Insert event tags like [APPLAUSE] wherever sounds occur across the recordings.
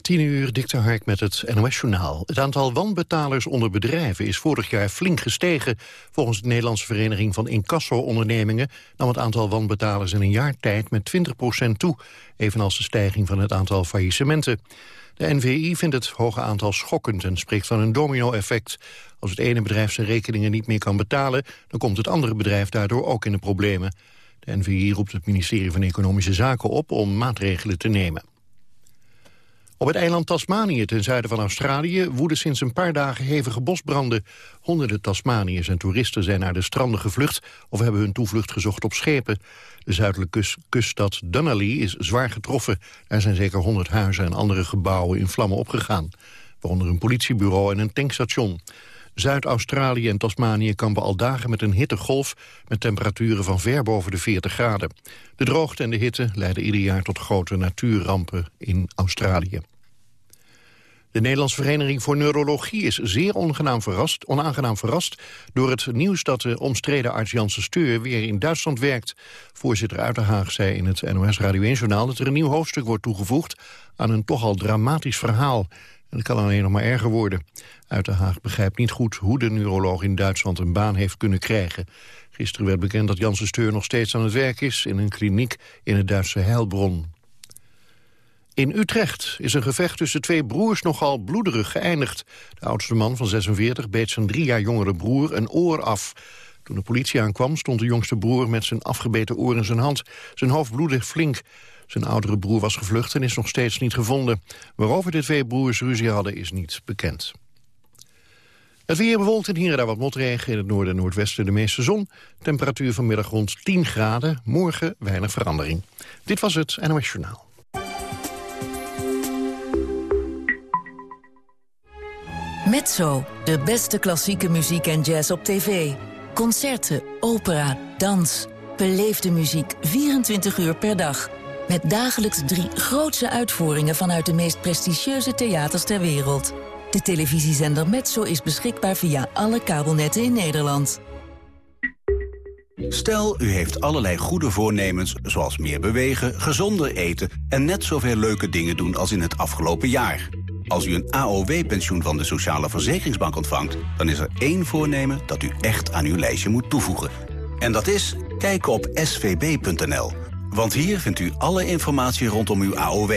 10 uur, dikte Hark met het NOS-journaal. Het aantal wanbetalers onder bedrijven is vorig jaar flink gestegen. Volgens de Nederlandse Vereniging van Incasso-ondernemingen... nam het aantal wanbetalers in een jaar tijd met 20% toe... evenals de stijging van het aantal faillissementen. De NVI vindt het hoge aantal schokkend en spreekt van een domino-effect. Als het ene bedrijf zijn rekeningen niet meer kan betalen... dan komt het andere bedrijf daardoor ook in de problemen. De NVI roept het ministerie van Economische Zaken op om maatregelen te nemen. Op het eiland Tasmanië ten zuiden van Australië woeden sinds een paar dagen hevige bosbranden. Honderden Tasmaniërs en toeristen zijn naar de stranden gevlucht of hebben hun toevlucht gezocht op schepen. De zuidelijke kuststad Dunalley is zwaar getroffen. Er zijn zeker 100 huizen en andere gebouwen in vlammen opgegaan. Waaronder een politiebureau en een tankstation. Zuid-Australië en Tasmanië kampen al dagen met een hittegolf... met temperaturen van ver boven de 40 graden. De droogte en de hitte leiden ieder jaar tot grote natuurrampen in Australië. De Nederlandse Vereniging voor Neurologie is zeer verrast, onaangenaam verrast door het nieuws dat de omstreden arts Janssen Steur weer in Duitsland werkt. Voorzitter Uiterhaag zei in het NOS Radio 1-journaal dat er een nieuw hoofdstuk wordt toegevoegd aan een toch al dramatisch verhaal. En het kan alleen nog maar erger worden. Uiterhaag begrijpt niet goed hoe de neuroloog in Duitsland een baan heeft kunnen krijgen. Gisteren werd bekend dat Janssen Steur nog steeds aan het werk is in een kliniek in het Duitse Heilbronn. In Utrecht is een gevecht tussen twee broers nogal bloederig geëindigd. De oudste man van 46 beet zijn drie jaar jongere broer een oor af. Toen de politie aankwam stond de jongste broer met zijn afgebeten oor in zijn hand. Zijn hoofd bloedde flink. Zijn oudere broer was gevlucht en is nog steeds niet gevonden. Waarover de twee broers ruzie hadden is niet bekend. Het weer bewolkt en hier en daar wat motregen. In het noorden en noordwesten de meeste zon. Temperatuur vanmiddag rond 10 graden. Morgen weinig verandering. Dit was het NOS Journaal. Mezzo, de beste klassieke muziek en jazz op tv. Concerten, opera, dans. Beleefde muziek 24 uur per dag. Met dagelijks drie grootse uitvoeringen vanuit de meest prestigieuze theaters ter wereld. De televisiezender Metso is beschikbaar via alle kabelnetten in Nederland. Stel, u heeft allerlei goede voornemens, zoals meer bewegen, gezonder eten... en net zoveel leuke dingen doen als in het afgelopen jaar. Als u een AOW-pensioen van de Sociale Verzekeringsbank ontvangt... dan is er één voornemen dat u echt aan uw lijstje moet toevoegen. En dat is kijken op svb.nl. Want hier vindt u alle informatie rondom uw AOW.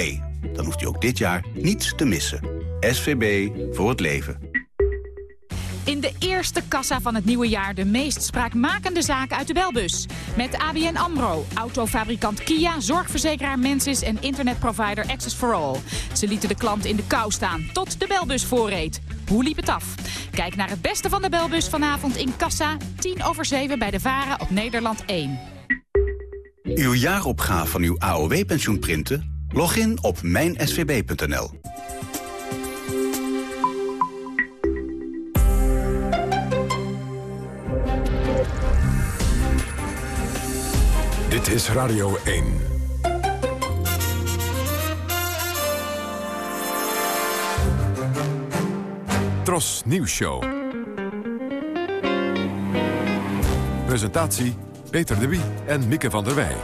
Dan hoeft u ook dit jaar niets te missen. SVB voor het leven. In de eerste kassa van het nieuwe jaar de meest spraakmakende zaken uit de belbus. Met ABN AMRO, autofabrikant Kia, zorgverzekeraar Mensis en internetprovider Access for All. Ze lieten de klant in de kou staan tot de belbus voorreed. Hoe liep het af? Kijk naar het beste van de belbus vanavond in kassa, 10 over 7 bij de Varen op Nederland 1. Uw jaaropgave van uw AOW-pensioen printen? Log in op mijnsvb.nl. Dit is Radio 1. Tros Nieuws Show. Presentatie Peter de Wie en Mieke van der Wij.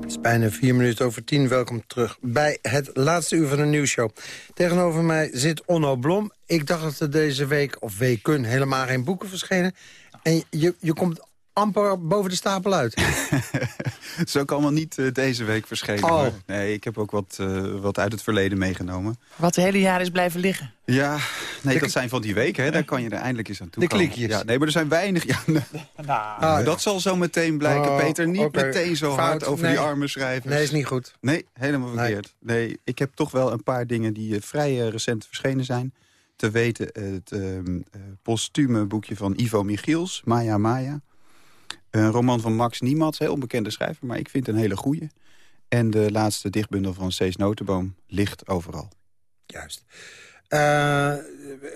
Het is bijna vier minuten over tien. Welkom terug bij het laatste uur van de nieuwsshow. Tegenover mij zit Onno Blom. Ik dacht dat er deze week, of weken, helemaal geen boeken verschenen. En je, je komt amper boven de stapel uit. [LAUGHS] Het is ook allemaal niet uh, deze week verschenen. Oh. Nee, ik heb ook wat, uh, wat uit het verleden meegenomen. Wat het hele jaar is blijven liggen. Ja, nee, De dat zijn van die weken. Hè. Daar kan je er eindelijk eens aan toe De komen. klikjes. Ja, nee, maar er zijn weinig. Ja, nee. [LAUGHS] Ah, dat zal zo meteen blijken, Oh, Peter. Niet meteen zo Fout. hard over Nee. die arme schrijvers. Nee, is niet goed. Nee, helemaal verkeerd. Nee. ik heb toch wel een paar dingen die eh, vrij eh, recent verschenen zijn. Te weten het ehm eh, postume boekje van Ivo Michiels, Maya Maya. Een roman van Max Niemands, heel onbekende schrijver, maar ik vind het een hele goeie. En de laatste dichtbundel van Cees Notenboom, Licht overal. Juist. Eh,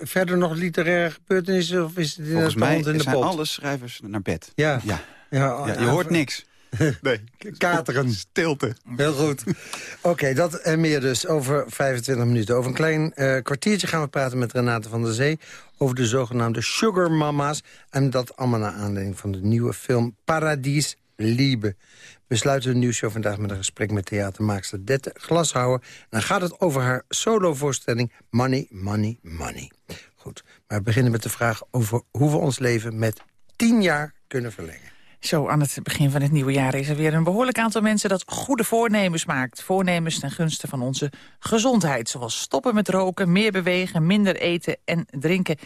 verder nog literaire gebeurtenissen? Of is het Volgens mij in de zijn pot? alle schrijvers naar bed. Ja. Ja, Ja, ja, je hoort niks. [LAUGHS] Nee. Kateren. Stilte. Heel goed. Oké, dat en meer dus over 25 minuten. Over een klein eh, kwartiertje gaan we praten met Renate van der Zee... over de zogenaamde sugar mama's. En dat allemaal naar aanleiding van de nieuwe film Paradies Liebe. We sluiten de nieuwsshow vandaag met een gesprek met theatermaakster Dette Glashouwer. En dan gaat het over haar solovoorstelling Money, Money, Money. Goed, maar we beginnen met de vraag over hoe we ons leven met tien jaar kunnen verlengen. Zo, aan het begin van het nieuwe jaar is er weer een behoorlijk aantal mensen dat goede voornemens maakt. Voornemens ten gunste van onze gezondheid. Zoals stoppen met roken, meer bewegen, minder eten en drinken.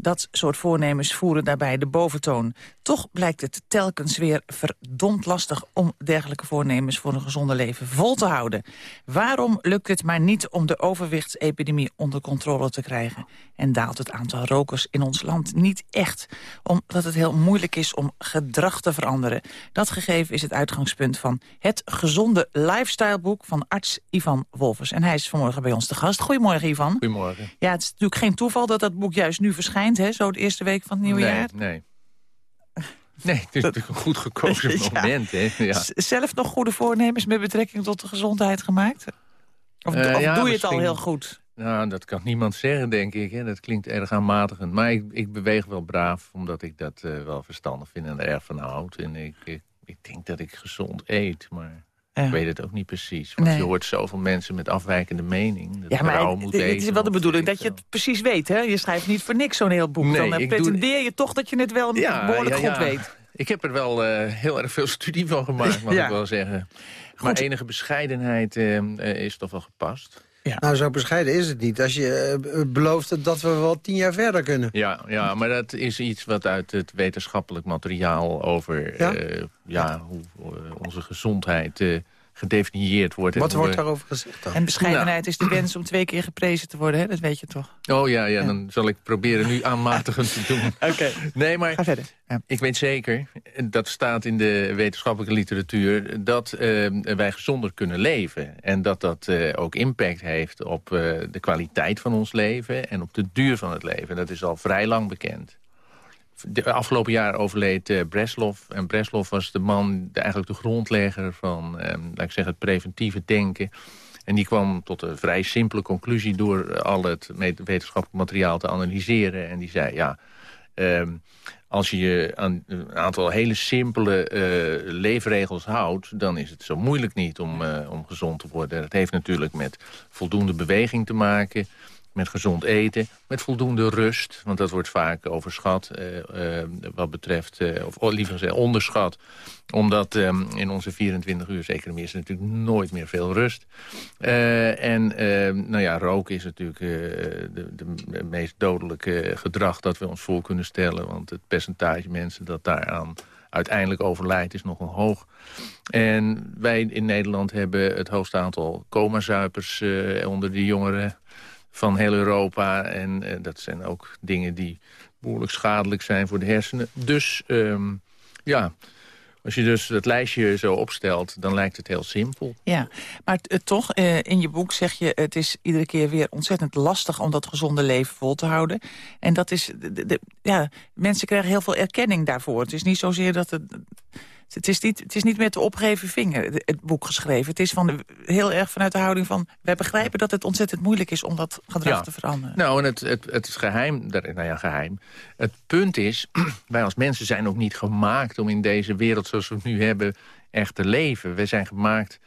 Dat soort voornemens voeren daarbij de boventoon. Toch blijkt het telkens weer verdomd lastig om dergelijke voornemens voor een gezonde leven vol te houden. Waarom lukt het maar niet om de overwichtsepidemie onder controle te krijgen? En daalt het aantal rokers in ons land niet echt? Omdat het heel moeilijk is om gedrag te veranderen. Dat gegeven is het uitgangspunt van het gezonde lifestyleboek van arts Ivan Wolfers. En hij is vanmorgen bij ons te gast. Goedemorgen Ivan. Goedemorgen. Ja, het is natuurlijk geen toeval dat dat boek juist nu verschijnt hè? Zo de eerste week van het nieuwe nee, jaar. Nee, Nee, het is natuurlijk een goed gekozen [LAUGHS] moment. Hè? Ja. Zelf nog goede voornemens met betrekking tot de gezondheid gemaakt? Of, Uh, of ja, doe je het al heel goed? Nou, dat kan niemand zeggen, denk ik. Hè? Dat klinkt erg aanmatigend. Maar ik, ik beweeg wel braaf, omdat ik dat eh, wel verstandig vind en er erg van houd. En ik, ik, ik denk dat ik gezond eet, maar Ja. ik weet het ook niet precies. Want Nee. je hoort zoveel mensen met afwijkende mening. Dat Ja, maar het, moet het is wel de bedoeling dat je het precies weet. Hè? Je schrijft niet voor niks zo'n heel boek. Nee, Dan doe- pretendeer je toch dat je het wel Ja, behoorlijk goed ja. weet. Ik heb er wel eh, heel erg veel studie van gemaakt, [LAUGHS] mag ik wel zeggen. Maar enige bescheidenheid eh, eh, is toch wel gepast. Nou, zo bescheiden is het niet. Als je eh, belooft dat we wel tien jaar verder kunnen. Ja, ja, maar dat is iets wat uit het wetenschappelijk materiaal over Ja? ja? ja, hoe eh, onze gezondheid eh, gedefinieerd wordt. Wat wordt we- daarover gezegd dan? En bescheidenheid is de wens om twee keer geprezen te worden. Hè? Dat weet je toch? Oh ja, ja, dan zal ik proberen nu aanmatigend te doen. [LAUGHS] Oké. Nee, maar Ga verder. Ja. ik weet zeker, dat staat in de wetenschappelijke literatuur... dat eh, wij gezonder kunnen leven. En dat dat eh, ook impact heeft op eh, de kwaliteit van ons leven... en op de duur van het leven. Dat is al vrij lang bekend. De afgelopen jaar overleed eh, Breslov. En Breslov was de man, eigenlijk de grondlegger van eh, laat ik zeggen, het preventieve denken. En die kwam tot een vrij simpele conclusie door eh, al het wetenschappelijk materiaal te analyseren. En die zei, ja, ehm, als je je aan een aantal hele simpele eh, leefregels houdt... dan is het zo moeilijk niet om, om gezond te worden. Dat heeft natuurlijk met voldoende beweging te maken met gezond eten, met voldoende rust. Want dat wordt vaak overschat eh, eh, wat betreft, eh, of liever gezegd onderschat. Omdat eh, in onze 24 uur zeker is er natuurlijk nooit meer veel rust. En eh, nou ja, roken is natuurlijk de, meest dodelijke gedrag dat we ons voor kunnen stellen. Want het percentage mensen dat daaraan uiteindelijk overlijdt is nogal hoog. En wij in Nederland hebben het hoogste aantal coma-zuipers onder de jongeren van heel Europa. En eh, dat zijn ook dingen die behoorlijk schadelijk zijn voor de hersenen. Dus ehm, ja, als je dus dat lijstje zo opstelt, dan lijkt het heel simpel. Ja, maar eh, toch, eh, in je boek zeg je... het is iedere keer weer ontzettend lastig om dat gezonde leven vol te houden. En dat is... De- ja, mensen krijgen heel veel erkenning daarvoor. Het is niet zozeer dat het... Het is, niet, het is niet met de opgeheven vinger, het- boek geschreven. Het is van heel erg vanuit de houding van... wij begrijpen dat het ontzettend moeilijk is om dat gedrag Ja. te veranderen. Nou, en het, het, het is geheim, nou ja, geheim. Het punt is, [CLEARS THROAT] wij als mensen zijn ook niet gemaakt om in deze wereld zoals we het nu hebben echt te leven. Wij zijn gemaakt,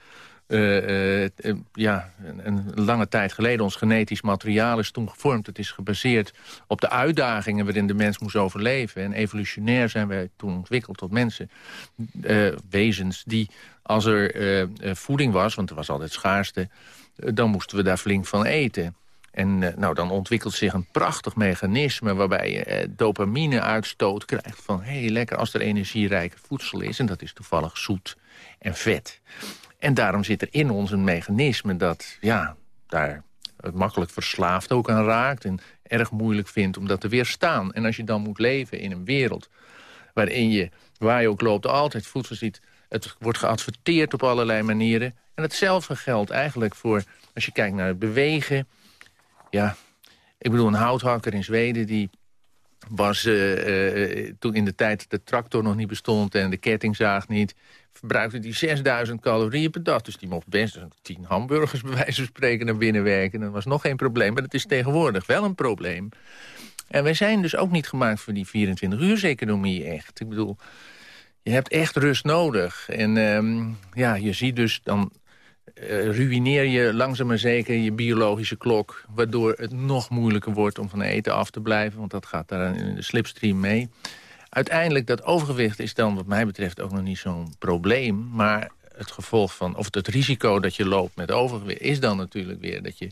eh, eh, eh, ja, een, lange tijd geleden. Ons genetisch materiaal is toen gevormd. Het is gebaseerd op de uitdagingen waarin de mens moest overleven. En evolutionair zijn wij toen ontwikkeld tot mensen, wezens die als er voeding was, want er was altijd schaarste, dan moesten we daar flink van eten. En nou, dan ontwikkelt zich een prachtig mechanisme... waarbij je dopamine-uitstoot krijgt van... hey, lekker als er energierijke voedsel is. En dat is toevallig zoet en vet. En daarom zit er in ons een mechanisme dat ja, daar het makkelijk verslaafd ook aan raakt... en erg moeilijk vindt om dat te weerstaan. En als je dan moet leven in een wereld waarin je, waar je ook loopt, altijd voedsel ziet... het wordt geadverteerd op allerlei manieren. En hetzelfde geldt eigenlijk voor, als je kijkt naar het bewegen... Ja, ik bedoel, een houthakker in Zweden... die was eh, eh, toen in de tijd de tractor nog niet bestond... en de kettingzaag niet... verbruikte die 6000 calorieën per dag. Dus die mocht best 10 hamburgers bij wijze van spreken naar binnen werken. Dat was nog geen probleem, maar dat is tegenwoordig wel een probleem. En wij zijn dus ook niet gemaakt voor die 24-uurseconomie echt. Ik bedoel, je hebt echt rust nodig. En ehm, ja, je ziet dus dan uh, ruïneer je langzaam maar zeker je biologische klok... waardoor het nog moeilijker wordt om van eten af te blijven... want dat gaat daar in de slipstream mee. Uiteindelijk, dat overgewicht is dan wat mij betreft ook nog niet zo'n probleem... maar het gevolg van, of het risico dat je loopt met overgewicht... is dan natuurlijk weer dat je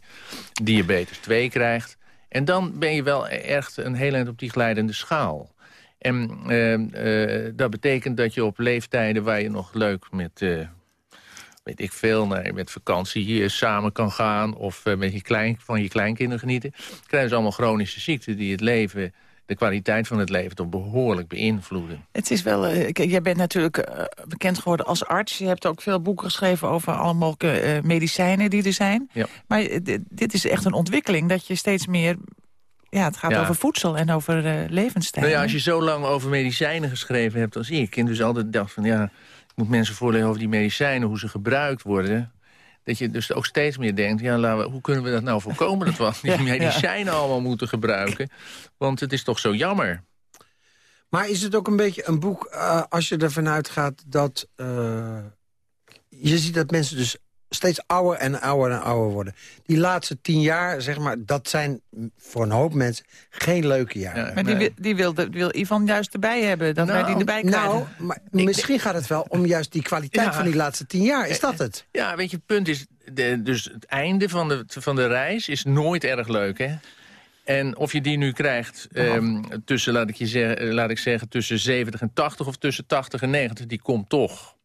diabetes 2 krijgt. En dan ben je wel echt een heel eind op die glijdende schaal. En uh, uh, dat betekent dat je op leeftijden waar je nog leuk met... Weet ik veel, nee, met vakantie hier samen kan gaan... of met je klein, van je kleinkinderen genieten... krijgen ze allemaal chronische ziekten die het leven de kwaliteit van het leven toch behoorlijk beïnvloeden. Het is wel, uh, jij bent natuurlijk uh, bekend geworden als arts. Je hebt ook veel boeken geschreven over alle mogelijke uh, medicijnen die er zijn. Ja. Maar dit is echt een ontwikkeling dat je steeds meer... Ja, het gaat Ja. over voedsel en over levensstijl. Nou ja, als je zo lang over medicijnen geschreven hebt als ik... en dus altijd dacht van ja, moet mensen voorlezen over die medicijnen... hoe ze gebruikt worden... dat je dus ook steeds meer denkt... ja, laten we, hoe kunnen we dat nou voorkomen... dat we die ja. medicijnen allemaal moeten gebruiken? Want het is toch zo jammer. Maar is het ook een beetje een boek, eh, als je ervan uitgaat dat... eh, je ziet dat mensen dus steeds ouder en ouder en ouder worden. Die laatste tien jaar, zeg maar, dat zijn voor een hoop mensen geen leuke jaren. Ja, Maar die, wil- die wil, de- wil Ivan juist erbij hebben, dat wij die Nou, erbij krijgen. Nou, maar misschien gaat het wel om juist die kwaliteit Ja. van die laatste tien jaar. Is dat het? Ja, weet je, het punt is... De, dus het einde van de, van de reis is nooit erg leuk, hè? En of je die nu krijgt ehm, tussen, laat ik, je zeggen, laat ik zeggen, tussen 70 en 80 of tussen 80 en 90, die komt toch.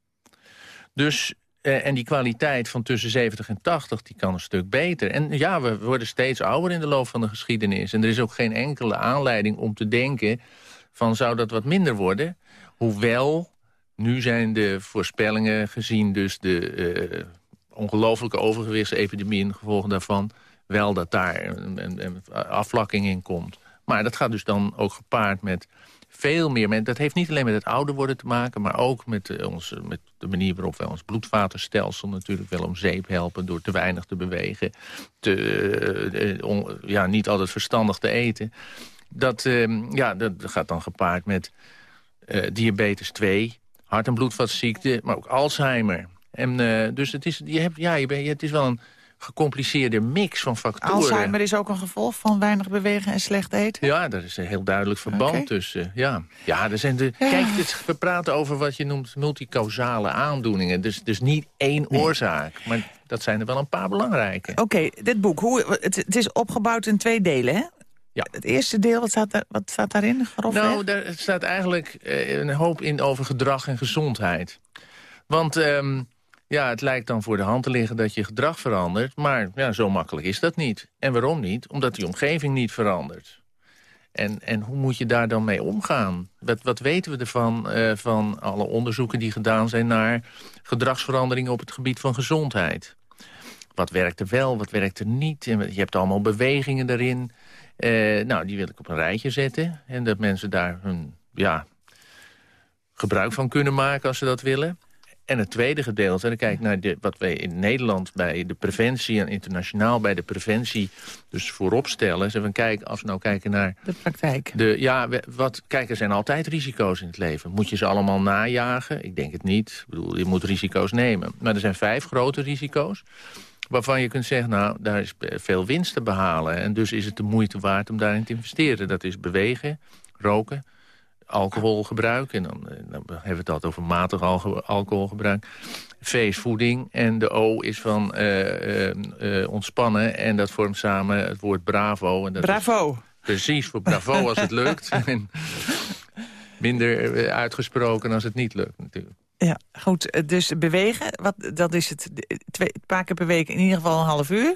Dus, eh, en die kwaliteit van tussen 70 en 80, die kan een stuk beter. En ja, we worden steeds ouder in de loop van de geschiedenis. En er is ook geen enkele aanleiding om te denken van zou dat wat minder worden. Hoewel, nu zijn de voorspellingen gezien dus de eh, ongelooflijke overgewichtsepidemie en gevolgen daarvan... wel dat daar een, een, een afvlakking in komt. Maar dat gaat dus dan ook gepaard met veel meer... Met, dat heeft niet alleen met het ouder worden te maken... maar ook met, eh, ons, met de manier waarop wij ons bloedvatenstelsel natuurlijk wel om zeep helpen... door te weinig te bewegen, te, eh, eh, ja, niet altijd verstandig te eten. Dat, eh, ja, dat gaat dan gepaard met eh, diabetes 2, hart- en bloedvatziekte, maar ook Alzheimer. En, eh, dus het is, je hebt, ja, je bent, het is wel een gecompliceerde mix van factoren. Alzheimer is ook een gevolg van weinig bewegen en slecht eten. Ja, daar is een heel duidelijk verband tussen. Ja, ja er zijn de, kijk, we praten over wat je noemt multicausale aandoeningen. Dus, dus niet één oorzaak, maar dat zijn er wel een paar belangrijke. Oké, dit boek, hoe, het, het is opgebouwd in twee delen, hè? Ja. Het eerste deel, wat staat, daar, wat staat daarin? Grofweg? Nou, daar staat eigenlijk eh, een hoop in over gedrag en gezondheid. Want ehm, ja, het lijkt dan voor de hand te liggen dat je gedrag verandert. Maar ja, zo makkelijk is dat niet. En waarom niet? Omdat die omgeving niet verandert. En, en hoe moet je daar dan mee omgaan? Wat, wat weten we ervan eh, van alle onderzoeken die gedaan zijn... naar gedragsveranderingen op het gebied van gezondheid? Wat werkt er wel, wat werkt er niet? Je hebt allemaal bewegingen daarin. Eh, nou, die wil ik op een rijtje zetten. En dat mensen daar hun ja, gebruik van kunnen maken als ze dat willen. En het tweede gedeelte, dan kijk ik naar de, wat wij in Nederland bij de preventie... en internationaal bij de preventie dus voorop stellen. Van, kijk, als we nou kijken naar De praktijk. de, ja, wat, kijk, er zijn altijd risico's in het leven. Moet je ze allemaal najagen? Ik denk het niet. Ik bedoel, je moet risico's nemen. Maar er zijn vijf grote risico's waarvan je kunt zeggen, nou, daar is veel winst te behalen. En dus is het de moeite waard om daarin te investeren. Dat is bewegen, roken, alcoholgebruik. En dan, eh, dan hebben we het altijd over matig alcoholgebruik. Feestvoeding. En de O is van eh, eh, ontspannen. En dat vormt samen het woord bravo. En dat Bravo. Precies, voor bravo als het [LAUGHS] lukt. En minder uitgesproken als het niet lukt natuurlijk. Ja, goed. Dus bewegen, wat, dat is het twee, een paar keer per week in ieder geval een half uur.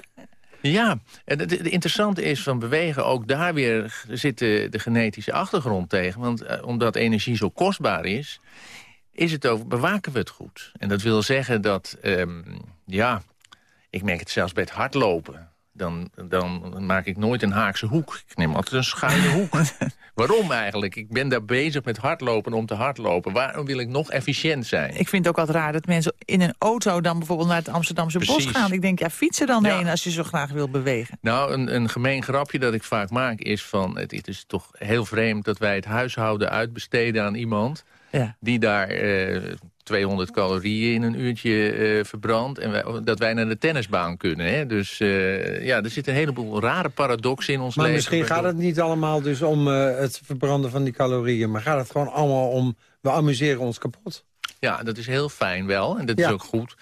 Ja, en het interessante is van bewegen... ook daar weer zit de, de genetische achtergrond tegen. Want eh, omdat energie zo kostbaar is... is het over, bewaken we het goed. En dat wil zeggen dat, ehm, ja... ik merk het zelfs bij het hardlopen. Dan, dan maak ik nooit een haakse hoek. Ik neem altijd een schuine hoek. [LAUGHS] Waarom eigenlijk? Ik ben daar bezig met hardlopen om te hardlopen. Waarom wil ik nog efficiënt zijn? Ik vind het ook altijd raar dat mensen in een auto dan bijvoorbeeld naar het Amsterdamse bos gaan. Ik denk, ja, fietsen dan Ja. heen als je zo graag wil bewegen. Nou, een, een gemeen grapje dat ik vaak maak is van... Het, het is toch heel vreemd dat wij het huishouden uitbesteden aan iemand... Ja. die daar eh, 200 calorieën in een uurtje eh, verbrandt... en wij, dat wij naar de tennisbaan kunnen. Hè? Dus eh, ja, er zitten een heleboel rare paradoxen in ons Maar leven. misschien gaat het niet allemaal dus om eh, het verbranden van die calorieën... maar gaat het gewoon allemaal om, we amuseren ons kapot. Ja, dat is heel fijn wel. En dat Ja. is ook goed.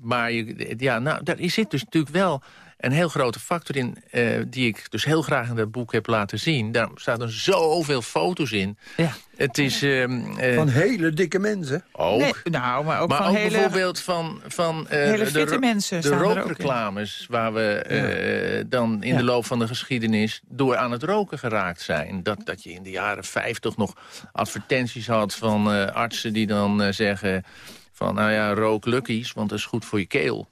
Maar je, ja, nou, daar zit dus natuurlijk wel een heel grote factor in... eh, die ik dus heel graag in dat boek heb laten zien. Daar staan er zoveel foto's in. Ja. Het is... ehm, eh, Van hele dikke mensen. ook... Nee, nou, maar ook maar van ook hele... bijvoorbeeld van, van eh, hele de, ro- mensen de rookreclames... waar we eh, dan in Ja. de loop van de geschiedenis door aan het roken geraakt zijn. Dat, dat je in de jaren 50 nog advertenties had van eh, artsen die dan eh, zeggen... van nou ja, rook luckies, want dat is goed voor je keel.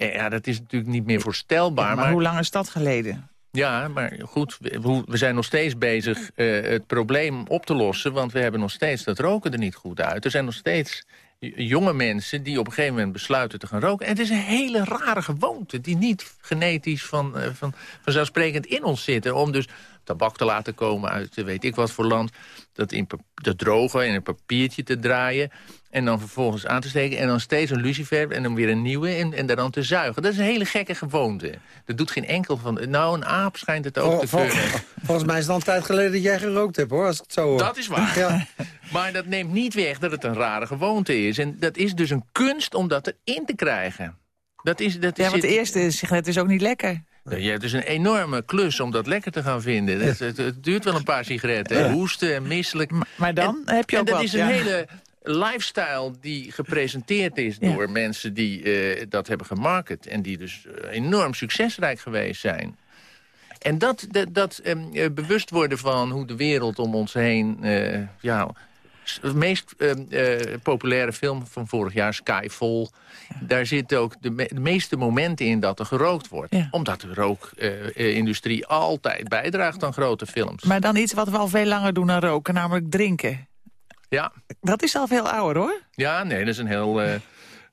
Ja, ja, dat is natuurlijk niet meer voorstelbaar. maar, maar hoe lang is dat geleden? ja, maar goed, we, we zijn nog steeds bezig eh, het probleem op te lossen... want we hebben nog steeds dat roken er niet goed uit. Er zijn nog steeds jonge mensen die op een gegeven moment besluiten te gaan roken. En het is een hele rare gewoonte die niet genetisch van, eh, van, vanzelfsprekend in ons zitten... om dus tabak te laten komen uit eh, weet ik wat voor land... dat in te drogen in een papiertje te draaien... En dan vervolgens aan te steken en dan steeds een lucifer en dan weer een nieuwe en, en daar dan te zuigen. Dat is een hele gekke gewoonte. Dat doet geen enkel van... Nou, een aap schijnt het ook Vol- te vol- kunnen. [LAUGHS] volgens mij is het al een tijd geleden dat jij gerookt hebt, hoor, als ik het zo hoor. Dat is waar. Ja. [LAUGHS] Maar dat neemt niet weg dat het een rare gewoonte is. En dat is dus een kunst om dat erin te krijgen. Dat is, dat Ja, want de eerste sigaret is ook niet lekker. Ja, het is een enorme klus om dat lekker te gaan vinden. Het, het, het duurt wel een paar sigaretten. Hoesten en misselijk. Maar, maar dan En- heb je en ook dat wat, is een ja. hele lifestyle die gepresenteerd is Ja. door mensen die eh, dat hebben gemarket. En die dus eh, enorm succesrijk geweest zijn. En dat, dat, dat ehm, eh, bewust worden van hoe de wereld om ons heen... eh, ja, de meest ehm, eh, populaire film van vorig jaar, Skyfall... daar zitten ook de, me- de meeste momenten in dat er gerookt wordt. Ja. Omdat de rookindustrie altijd bijdraagt aan grote films. Maar dan iets wat we al veel langer doen dan roken, namelijk drinken. Ja, Dat is al veel ouder, hoor. Ja, nee, dat is een heel eh,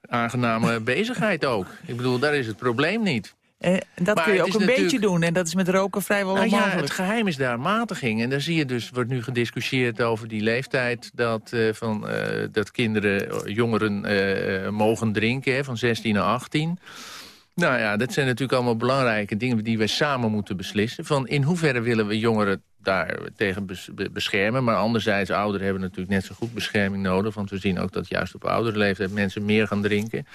aangename [LAUGHS] bezigheid ook. Ik bedoel, daar is het probleem niet. Eh, dat Maar kun je ook een beetje doen. En dat is met roken vrijwel Nou ja, onmogelijk. het geheim is daar matiging. En daar zie je dus, wordt nu gediscussieerd over die leeftijd... dat, eh, van, eh, dat kinderen, jongeren mogen drinken, hè, van 16 naar 18. Nou ja, dat zijn natuurlijk allemaal belangrijke dingen... die we samen moeten beslissen. Van in hoeverre willen we jongeren daar tegen bes- be- beschermen. Maar anderzijds, ouderen hebben natuurlijk net zo goed bescherming nodig. Want we zien ook dat juist op oudere leeftijd mensen meer gaan drinken.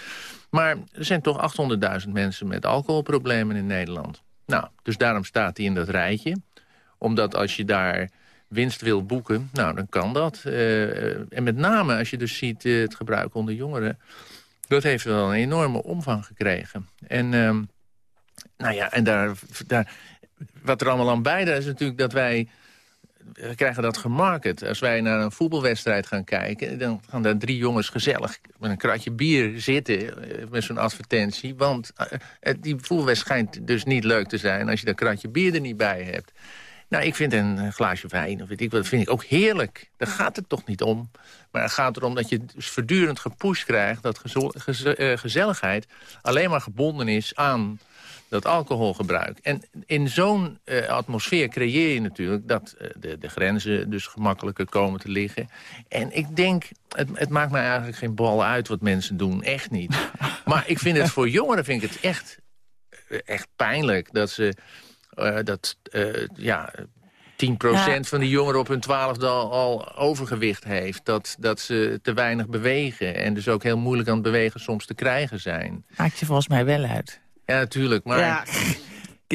Maar er zijn toch 800.000 mensen met alcoholproblemen in Nederland. Nou, dus daarom staat hij in dat rijtje. Omdat als je daar winst wil boeken, nou, dan kan dat. Eh, en met name als je dus ziet eh, het gebruik onder jongeren... dat heeft wel een enorme omvang gekregen. En, ehm, nou ja, en daar, daar, wat er allemaal aan bijdraagt is natuurlijk dat wij... We krijgen dat gemarket. Als wij naar een voetbalwedstrijd gaan kijken... dan gaan daar drie jongens gezellig met een kratje bier zitten... eh, met zo'n advertentie. Want eh, eh, die voetbalwedstrijd schijnt dus niet leuk te zijn... als je dat kratje bier er niet bij hebt. Nou, ik vind een glaasje wijn, of weet ik wat, vind ik ook heerlijk. Daar gaat het toch niet om. Maar het gaat erom dat je dus voortdurend gepusht krijgt... dat eh, gezelligheid alleen maar gebonden is aan dat alcoholgebruik. En in zo'n eh, atmosfeer creëer je natuurlijk... dat eh, de, de grenzen dus gemakkelijker komen te liggen. En ik denk, het, het maakt mij eigenlijk geen bal uit wat mensen doen. Echt niet. [LAUGHS] maar ik vind het voor jongeren vind ik het echt, eh, echt pijnlijk... dat ze dat ja, 10% van de jongeren op hun twaalfde al, al overgewicht heeft. Dat, dat ze te weinig bewegen. En dus ook heel moeilijk aan het bewegen soms te krijgen zijn. Maakt je volgens mij wel uit. Ja, natuurlijk. Maar Ja.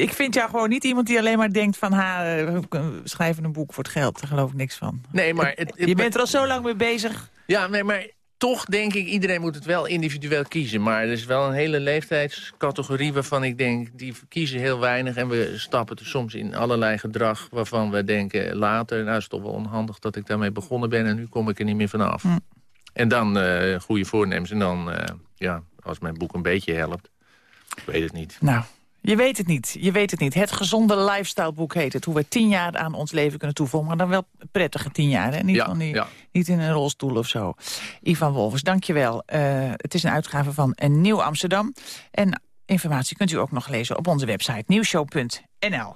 Ik vind jou gewoon niet iemand die alleen maar denkt van... Ha, eh, we schrijven een boek voor het geld. Daar geloof ik niks van. Nee, maar... Het, Je bent er al zo lang mee bezig. Ja, nee, maar toch denk ik, iedereen moet het wel individueel kiezen. Maar er is wel een hele leeftijdscategorie waarvan ik denk... die kiezen heel weinig en we stappen er soms in allerlei gedrag... waarvan we denken later, nou is het toch wel onhandig dat ik daarmee begonnen ben... en nu kom ik er niet meer vanaf. Hm. En dan eh goede voornemens en dan, eh, ja, als mijn boek een beetje helpt... ik weet het niet. Nou, je weet het niet. Je weet het niet. Het gezonde lifestyle boek heet het. Hoe we tien jaar aan ons leven kunnen toevoegen. Maar dan wel prettige tien jaar. Hè? Niet, Ja, van die, ja. niet in een rolstoel of zo. Ivan Wolfers, dankjewel. Uh, het is een uitgave van een Nieuw Amsterdam. En informatie kunt u ook nog lezen op onze website nieuwshow.nl.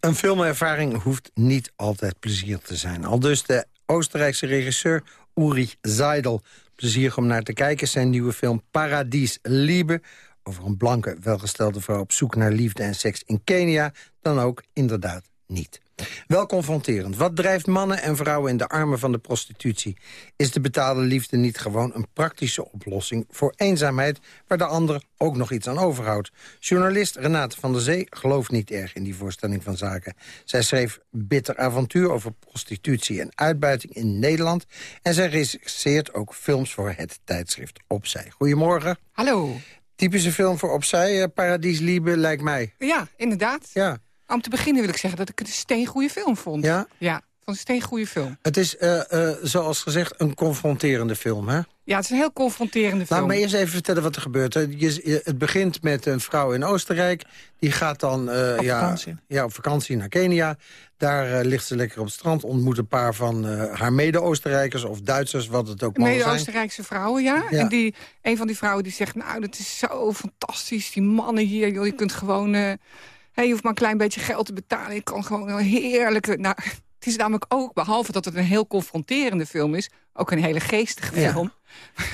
Een filmervaring hoeft niet altijd plezier te zijn. Al dus de Oostenrijkse regisseur Uri Seidel. Plezier om naar te kijken zijn nieuwe film Paradies Liebe... over een blanke, welgestelde vrouw op zoek naar liefde en seks in Kenia... dan ook inderdaad niet. Wel confronterend. Wat drijft mannen en vrouwen in de armen van de prostitutie? Is de betaalde liefde niet gewoon een praktische oplossing... voor eenzaamheid waar de ander ook nog iets aan overhoudt? Journalist Renate van der Zee gelooft niet erg in die voorstelling van zaken. Zij schreef Bitter avontuur over prostitutie en uitbuiting in Nederland... en zij regisseert ook films voor het tijdschrift Opzij. Goedemorgen. Hallo. Typische film voor Opzij, uh, lijkt mij. Ja, inderdaad. Ja. Om te beginnen wil ik zeggen dat ik het een steengoede film vond. Ja? Ja, van een steengoede film. Het is, uh, uh, zoals gezegd, een confronterende film, hè? Ja, het is een heel confronterende film. Laat me eerst even vertellen wat er gebeurt. Je, het begint met een vrouw in Oostenrijk. Die gaat dan uh, op, ja, vakantie. Ja, op vakantie naar Kenia. Daar ligt ze lekker op het strand. Ontmoet een paar van haar mede-Oostenrijkers of Duitsers, wat het ook mogen zijn. Mede-Oostenrijkse vrouwen, ja. Ja. En die, een van die vrouwen die zegt, nou, dat is zo fantastisch. Die mannen hier, joh, je kunt gewoon... Hey, je hoeft maar een klein beetje geld te betalen. Je kan gewoon een heerlijke... Nou, het is namelijk ook, behalve dat het een heel confronterende film is... ook een hele geestige Ja. film.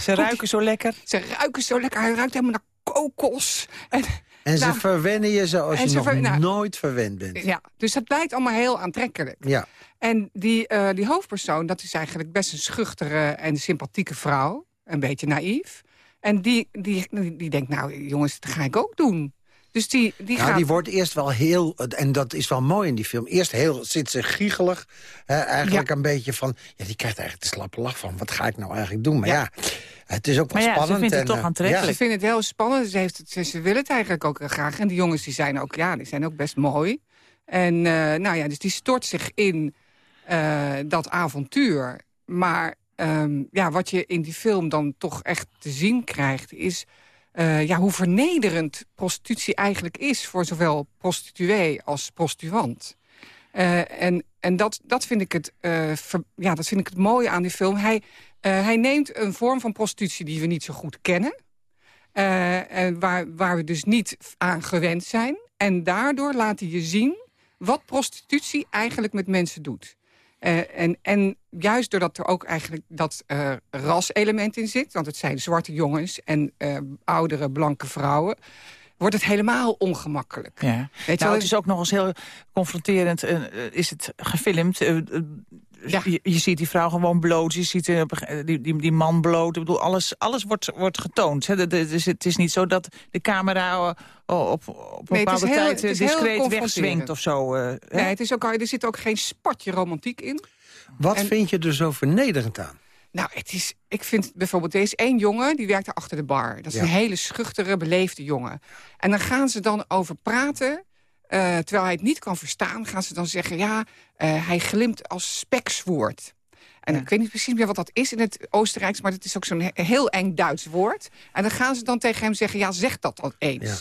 Ze ruiken zo lekker. Ze ruiken zo lekker. Hij ruikt helemaal naar kokos. En, En ze Nou, verwennen je zoals en je nog ver- nou, nooit verwend bent. ja, dus dat lijkt allemaal heel aantrekkelijk. Ja. En die, eh, die hoofdpersoon, dat is eigenlijk best een schuchtere en sympathieke vrouw. Een beetje naïef. En die, die, die, die denkt, nou jongens, dat ga ik ook doen. Dus die, die Nou, gaat... die wordt eerst wel heel, en dat is wel mooi in die film... eerst heel, zit ze giegelig, hè, eigenlijk een beetje van... ja, die krijgt eigenlijk de slappe lach van, wat ga ik nou eigenlijk doen? Maar ja, het is ook wel Maar ja, ze spannend. vindt het en, toch eh, aantrekkelijk. Ze vinden het heel spannend. Ze, heeft het, ze, ze willen het eigenlijk ook heel graag. En die jongens die zijn ook, ja, die zijn ook best mooi. En eh, nou ja, dus die stort zich in eh, dat avontuur. Maar ehm, ja, wat je in die film dan toch echt te zien krijgt... is eh, ja, hoe vernederend prostitutie eigenlijk is... voor zowel prostituee als prostituant. Eh, en en dat, dat, vind ik het, eh, ja, dat vind ik het mooie aan die film. Hij, hij neemt een vorm van prostitutie die we niet zo goed kennen... en waar, waar we dus niet aan gewend zijn. En daardoor laat hij je zien wat prostitutie eigenlijk met mensen doet. Eh, en, en juist doordat er ook eigenlijk dat eh raselement in zit... want het zijn zwarte jongens en eh, oudere blanke vrouwen... wordt het helemaal ongemakkelijk. Ja. Weet Nou, wel, het is ook nog eens heel confronterend. eh, is het gefilmd? Eh, eh, Ja. je, je ziet die vrouw gewoon bloot. Je ziet die, die, die man bloot. Ik bedoel, alles, alles wordt, wordt getoond. Hè. De- de- Dus het is niet zo dat de camera op, op een Nee, bepaalde heel- tijd het is heel discreet confronterend. wegswingt of zo. eh, hè. Nee, het is ook, al- er zit ook geen spatje romantiek in. Wat En- vind je er zo vernederend aan? Nou, het is, ik vind bijvoorbeeld, er is één jongen die werkt achter de bar. Dat is Ja. een hele schuchtere, beleefde jongen. En dan gaan ze dan over praten, eh, terwijl hij het niet kan verstaan... gaan ze dan zeggen, ja, eh, hij glimt als spekswoord. En ik weet niet precies meer wat dat is in het Oostenrijks... maar het is ook zo'n he- heel eng Duits woord. En dan gaan ze dan tegen hem zeggen, ja, zeg dat dan eens. Ja.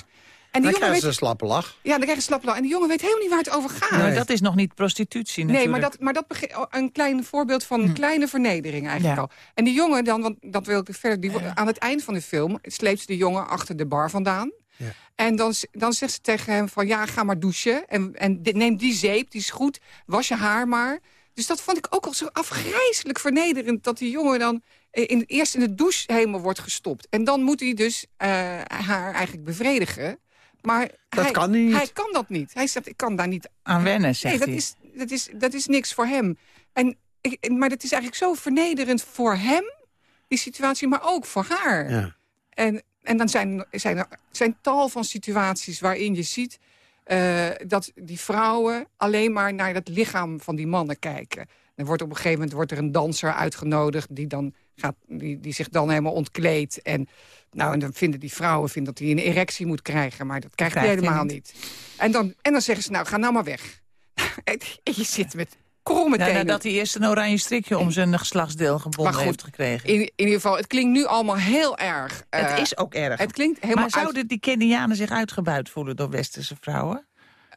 En die Dan jongen krijgen weet, ze een slappe lach. ja, dan krijg je slappe lach. En die jongen weet helemaal niet waar het over gaat. Nou, dat is nog niet prostitutie Nee, natuurlijk. maar dat, maar dat begint een klein voorbeeld van een kleine vernedering eigenlijk Ja. al. En die jongen dan, want dat wil ik verder... Die, Aan het eind van de film sleept ze de jongen achter de bar vandaan. Ja. En dan, dan zegt ze tegen hem van ja, ga maar douchen. En, en neem die zeep, die is goed. Was je haar maar. Dus dat vond ik ook al zo afgrijzelijk vernederend... dat die jongen dan eh, in, eerst in de douche helemaal wordt gestopt. En dan moet hij dus eh, haar eigenlijk bevredigen. Maar Dat hij, kan niet. Hij kan dat niet. Hij zegt, ik kan daar niet Aan wennen, zegt Nee, dat hij. is, dat, is, dat is niks voor hem. En, ik, maar dat is eigenlijk zo vernederend voor hem, die situatie, maar ook voor haar. Ja. En, en dan zijn, zijn er zijn tal van situaties waarin je ziet... eh, dat die vrouwen alleen maar naar het lichaam van die mannen kijken. Er wordt op een gegeven moment wordt er een danser uitgenodigd... die, dan gaat, die, die zich dan helemaal ontkleedt. En, nou, en dan vinden die vrouwen vinden dat hij een erectie moet krijgen. Maar dat krijgt hij helemaal niet. En, dan, en dan zeggen ze, nou, ga nou maar weg. [LAUGHS] en je zit met kromme Ja, tenen. nadat hij eerst een oranje strikje om zijn geslachtsdeel gebonden goed, heeft gekregen. In, in ieder geval, het klinkt nu allemaal heel erg... eh, het is ook erg. Het klinkt helemaal maar zouden die Kenianen zich uitgebuit voelen door westerse vrouwen?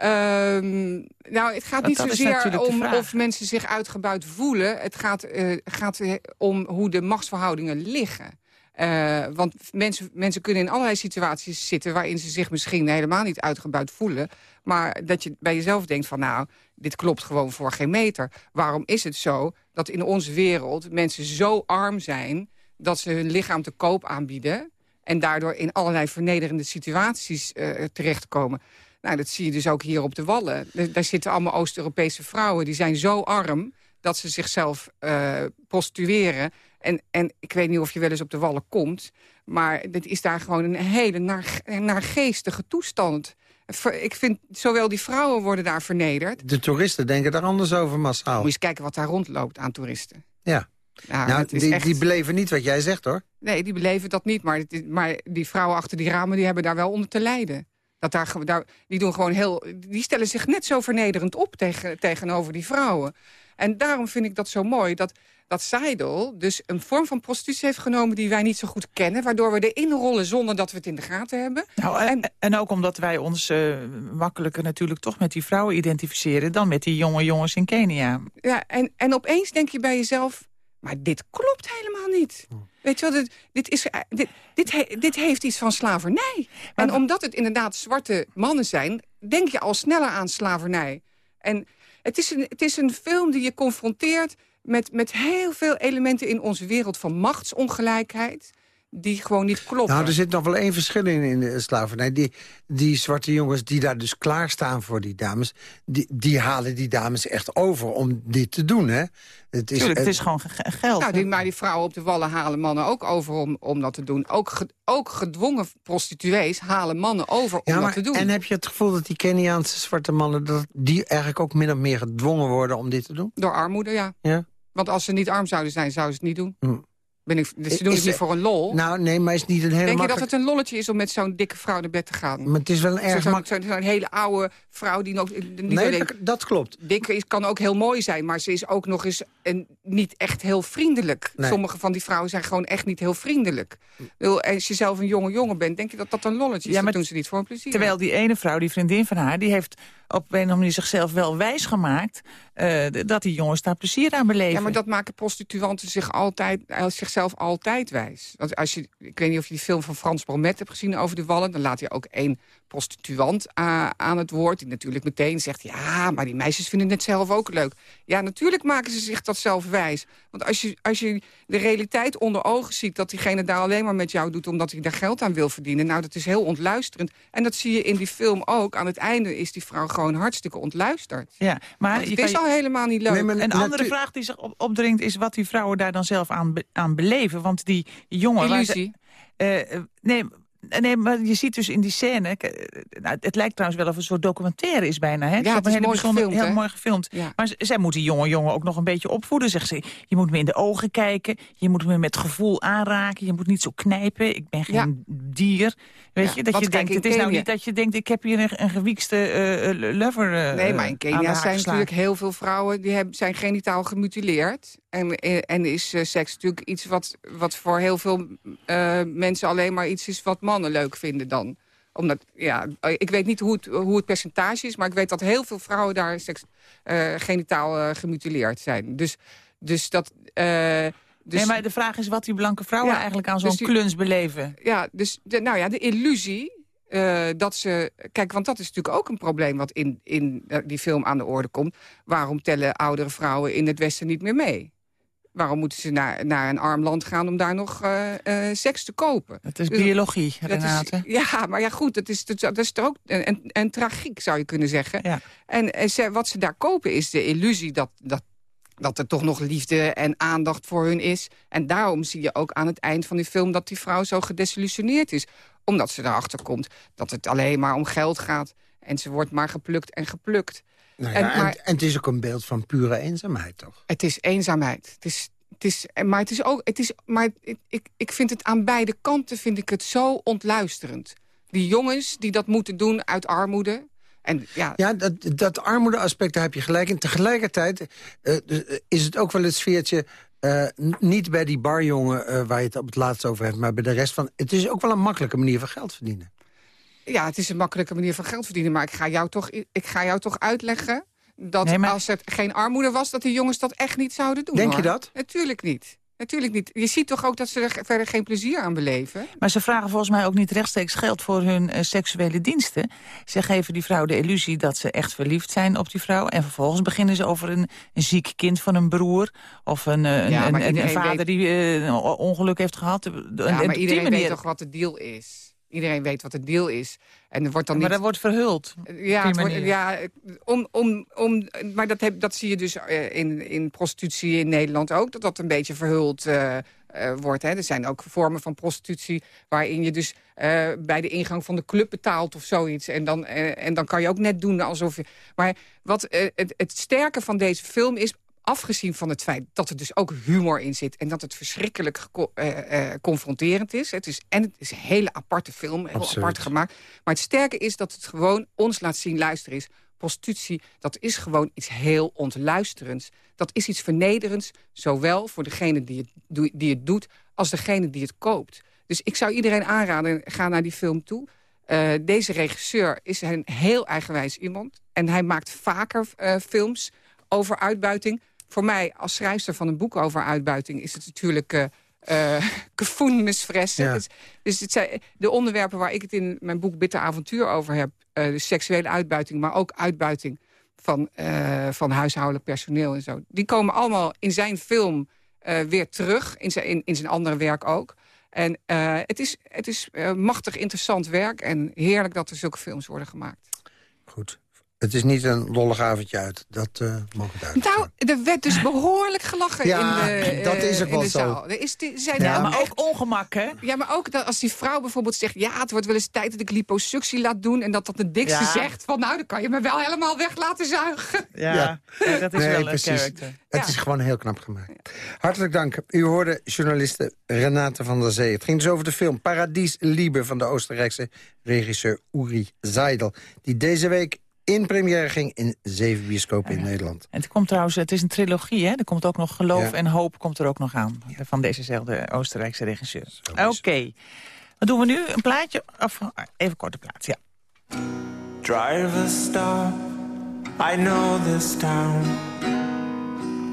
Ehm, nou, het gaat Want niet zozeer om of mensen zich uitgebuit voelen. Het gaat, eh, gaat eh, om hoe de machtsverhoudingen liggen. Eh, want mensen, mensen kunnen in allerlei situaties zitten... waarin ze zich misschien helemaal niet uitgebuit voelen. Maar dat je bij jezelf denkt van nou, dit klopt gewoon voor geen meter. Waarom is het zo dat in onze wereld mensen zo arm zijn... dat ze hun lichaam te koop aanbieden... en daardoor in allerlei vernederende situaties uh, terechtkomen... Nou, dat zie je dus ook hier op de Wallen. Daar zitten allemaal Oost-Europese vrouwen. Die zijn zo arm dat ze zichzelf uh, prostitueren. En, en ik weet niet of je wel eens op de Wallen komt... maar dit is daar gewoon een hele naar, naargeestige toestand. Ik vind, zowel die vrouwen worden daar vernederd... De toeristen denken daar anders over massaal. Moet je eens kijken wat daar rondloopt aan toeristen. Ja. Nou, nou die, die, beleven niet wat jij zegt, hoor. Nee, die beleven dat niet. Maar, maar die vrouwen achter die ramen die hebben daar wel onder te lijden. Dat daar, daar, die, doen gewoon heel, die stellen zich net zo vernederend op tegen, tegenover die vrouwen. En daarom vind ik dat zo mooi dat, dat Seidel dus een vorm van prostitutie heeft genomen... die wij niet zo goed kennen, waardoor we erin rollen zonder dat we het in de gaten hebben. Nou, en, en ook omdat wij ons uh, makkelijker natuurlijk toch met die vrouwen identificeren... dan met die jonge jongens in Kenia. Ja, en, en opeens denk je bij jezelf... maar dit klopt helemaal niet. Weet je wel, dit, dit, is, eh, dit, dit, dit, heeft iets van slavernij. en omdat het inderdaad zwarte mannen zijn... denk je al sneller aan slavernij. En het is een, het is een film die je confronteert met, met heel veel elementen in onze wereld... van machtsongelijkheid, die gewoon niet kloppen. Nou, er zit nog wel één verschil in, in de slavernij. Die, die zwarte jongens die daar dus klaarstaan voor die dames... Die, die halen die dames echt over om dit te doen, hè? Het is, Tuurlijk, het is gewoon geld. Nou, die, maar die vrouwen op de wallen halen mannen ook over om, om dat te doen. Ook, ook gedwongen prostituees halen mannen over om dat te doen. En heb je het gevoel dat die Keniaanse zwarte mannen... Dat die eigenlijk ook min of meer gedwongen worden om dit te doen? Door armoede, ja. ja? Want als ze niet arm zouden zijn, zouden ze het niet doen. Hm. Ben ik, dus ze doen het niet voor een lol. Nou, nee, maar is niet een hele Denk je dat het een lolletje is om met zo'n dikke vrouw naar bed te gaan? Maar het is wel een erg Zo'n zo, zo hele oude vrouw die nog... Niet nee, dat, dat, klopt. Dik is, kan ook heel mooi zijn, maar ze is ook nog eens een, niet echt heel vriendelijk. Sommige van die vrouwen zijn gewoon echt niet heel vriendelijk. Als je zelf een jonge jongen bent, denk je dat dat een lolletje is? Ja, maar dat doen ze niet voor een plezier. Terwijl die ene vrouw, die vriendin van haar, die heeft op een of manier zichzelf wel wijs gemaakt... Uh, dat die jongens daar plezier aan beleven. Ja, maar dat maken prostituanten zich altijd, uh, zichzelf altijd wijs. Want als je, ik weet niet of je die film van Frans Bromet hebt gezien over de Wallen... dan laat hij ook één prostituant uh, aan het woord... die natuurlijk meteen zegt, ja, maar die meisjes vinden het zelf ook leuk. Ja, natuurlijk maken ze zich dat zelf wijs. Want als je, als je de realiteit onder ogen ziet... dat diegene daar alleen maar met jou doet omdat hij daar geld aan wil verdienen... nou, dat is heel ontluisterend. En dat zie je in die film ook. Aan het einde is die vrouw gewoon hartstikke ontluisterd. Ja, maar het is al helemaal niet leuk. Nee, een andere vraag die zich op, opdringt is wat die vrouwen daar dan zelf aan, aan beleven. Want die jongen... Illusie. uh, nee, Nee, maar je ziet dus in die scène... Eh, nou, het lijkt trouwens wel of een soort documentaire is bijna. Hè? Ja, het is mooi gefilmd, Heel mooi gefilmd. Maar zij moet die jonge jongen ook nog een beetje opvoeden. Zegt ze, je moet me in de ogen kijken. Je moet me met gevoel aanraken. Je moet niet zo knijpen. Ik ben geen dier. Weet je, dat je denkt, het is nou niet dat je denkt... ik heb hier een, een gewiekste uh, lover uh, Nee, maar in Kenia zijn natuurlijk heel veel vrouwen... die hebben, zijn genitaal gemutileerd. En, en is seks natuurlijk iets wat, wat voor heel veel mensen alleen maar iets is... wat mannen leuk vinden dan omdat, ja, ik weet niet hoe het, hoe het percentage is... maar ik weet dat heel veel vrouwen daar seks, uh, genitaal uh, gemutileerd zijn. Dus, dus dat... Uh, dus, nee, maar de vraag is wat die blanke vrouwen eigenlijk aan zo'n dus kluns beleven. Ja, dus de, nou ja, de illusie dat ze... Kijk, want dat is natuurlijk ook een probleem wat in, in die film aan de orde komt. Waarom tellen oudere vrouwen in het Westen niet meer mee? Waarom moeten ze naar, naar een arm land gaan om daar nog uh, uh, seks te kopen? Het is dus biologie, Renate. Is, ja, maar ja goed, dat is, dat, is er ook een, een, tragiek, zou je kunnen zeggen. Ja. En, en ze, wat ze daar kopen is de illusie dat, dat, dat er toch nog liefde en aandacht voor hun is. En daarom zie je ook aan het eind van die film... dat die vrouw zo gedesillusioneerd is. Omdat ze erachter komt dat het alleen maar om geld gaat. En ze wordt maar geplukt en geplukt. Nou en, maar, en, het is ook een beeld van pure eenzaamheid, toch? Het is eenzaamheid. Het is, het is, maar het is ook, het is, maar ik, ik vind het aan beide kanten vind ik het zo ontluisterend. Die jongens die dat moeten doen uit armoede. En, ja, ja dat, dat armoedeaspect, daar heb je gelijk in. Tegelijkertijd uh, is het ook wel het sfeertje... Uh, niet bij die barjongen uh, waar je het op het laatst over hebt... maar bij de rest van... Het is ook wel een makkelijke manier van geld verdienen. Ja, het is een makkelijke manier van geld verdienen. Maar ik ga jou toch, ik ga jou toch uitleggen dat als er geen armoede was... dat de jongens dat echt niet zouden doen. Denk je dat? Natuurlijk niet. natuurlijk niet. Je ziet toch ook dat ze er verder geen plezier aan beleven? Maar ze vragen volgens mij ook niet rechtstreeks geld voor hun uh, seksuele diensten. Ze geven die vrouw de illusie dat ze echt verliefd zijn op die vrouw. En vervolgens beginnen ze over een, een ziek kind van een broer. Of een, uh, Ja, een, een, vader weet- die uh, een ongeluk heeft gehad. Ja, maar die iedereen manier- weet toch wat de deal is? Iedereen weet wat de deal is. En er wordt dan Maar niet... dat wordt verhuld. Ja, het wordt, ja om, om, om, maar dat, heb, dat zie je dus eh, in, in prostitutie in Nederland ook. Dat dat een beetje verhuld eh, eh, wordt. Hè. Er zijn ook vormen van prostitutie waarin je dus bij de ingang van de club betaalt of zoiets. En dan, en dan kan je ook net doen alsof je... Maar wat, het, het sterke van deze film is afgezien van het feit dat er dus ook humor in zit... en dat het verschrikkelijk eh, eh, confronterend is. Het is. En het is een hele aparte film, heel Absoluut. apart gemaakt. Maar het sterke is dat het gewoon ons laat zien... luister eens, prostitutie, dat is gewoon iets heel ontluisterends. Dat is iets vernederends, zowel voor degene die het, die het doet... als degene die het koopt. Dus ik zou iedereen aanraden, ga naar die film toe... Eh, deze regisseur is een heel eigenwijs iemand. En hij maakt vaker films over uitbuiting. Voor mij, als schrijfster van een boek over uitbuiting... is het natuurlijk [LAUGHS] gevoelensfressen. Ja. Dus, dus het zijn de onderwerpen waar ik het in mijn boek Bitter Avontuur over heb... eh de seksuele uitbuiting, maar ook uitbuiting van, eh, van huishoudelijk personeel en zo... die komen allemaal in zijn film weer terug, in zijn, in, in zijn andere werk ook... En het is, het is machtig interessant werk en heerlijk dat er zulke films worden gemaakt. Goed. Het is niet een lollig avondje uit. Dat eh mogen duidelijk Nou, er werd dus behoorlijk gelachen Ja, in de, [LAUGHS] dat eh, is ook in wel zo. Er is, er zijn Ja, er Maar echt- ook ongemak, hè? ja, maar ook dat als die vrouw bijvoorbeeld zegt... ja, het wordt wel eens tijd dat ik liposuctie laat doen... en dat dat de dikste Ja. zegt van... nou, dan kan je me wel helemaal weg laten zuigen. [LAUGHS] Ja, Ja. Ja, dat is Nee, wel een precies. character. Het Ja. is gewoon heel knap gemaakt. Hartelijk dank. U hoorde journaliste Renate van der Zee. Het ging dus over de film Paradies Liebe... van de Oostenrijkse regisseur Uri Seidel... die deze week in première ging in zeven bioscopen in Nederland. En het komt trouwens, het is een trilogie, hè? Er komt ook nog geloof Ja. en hoop komt er ook nog aan. Van dezezelfde Oostenrijkse regisseur. is Oké. Wat doen we nu? Een plaatje? Of, even korte plaats, ja. Driver, stop. I know this town.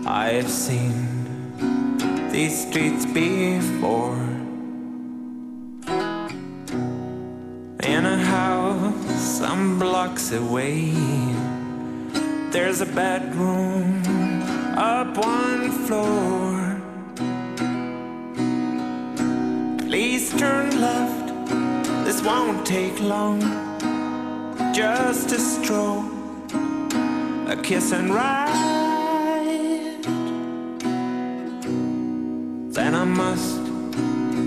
I've seen these streets before. Some blocks away, there's a bedroom up one floor. Please turn left, this won't take long just a stroll, a kiss and ride. Then I must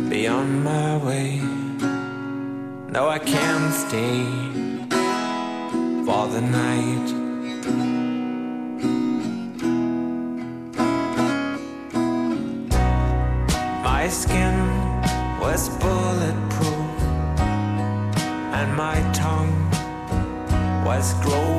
be on my way. No, I can't stay for the night. My skin was bulletproof, and my tongue was growing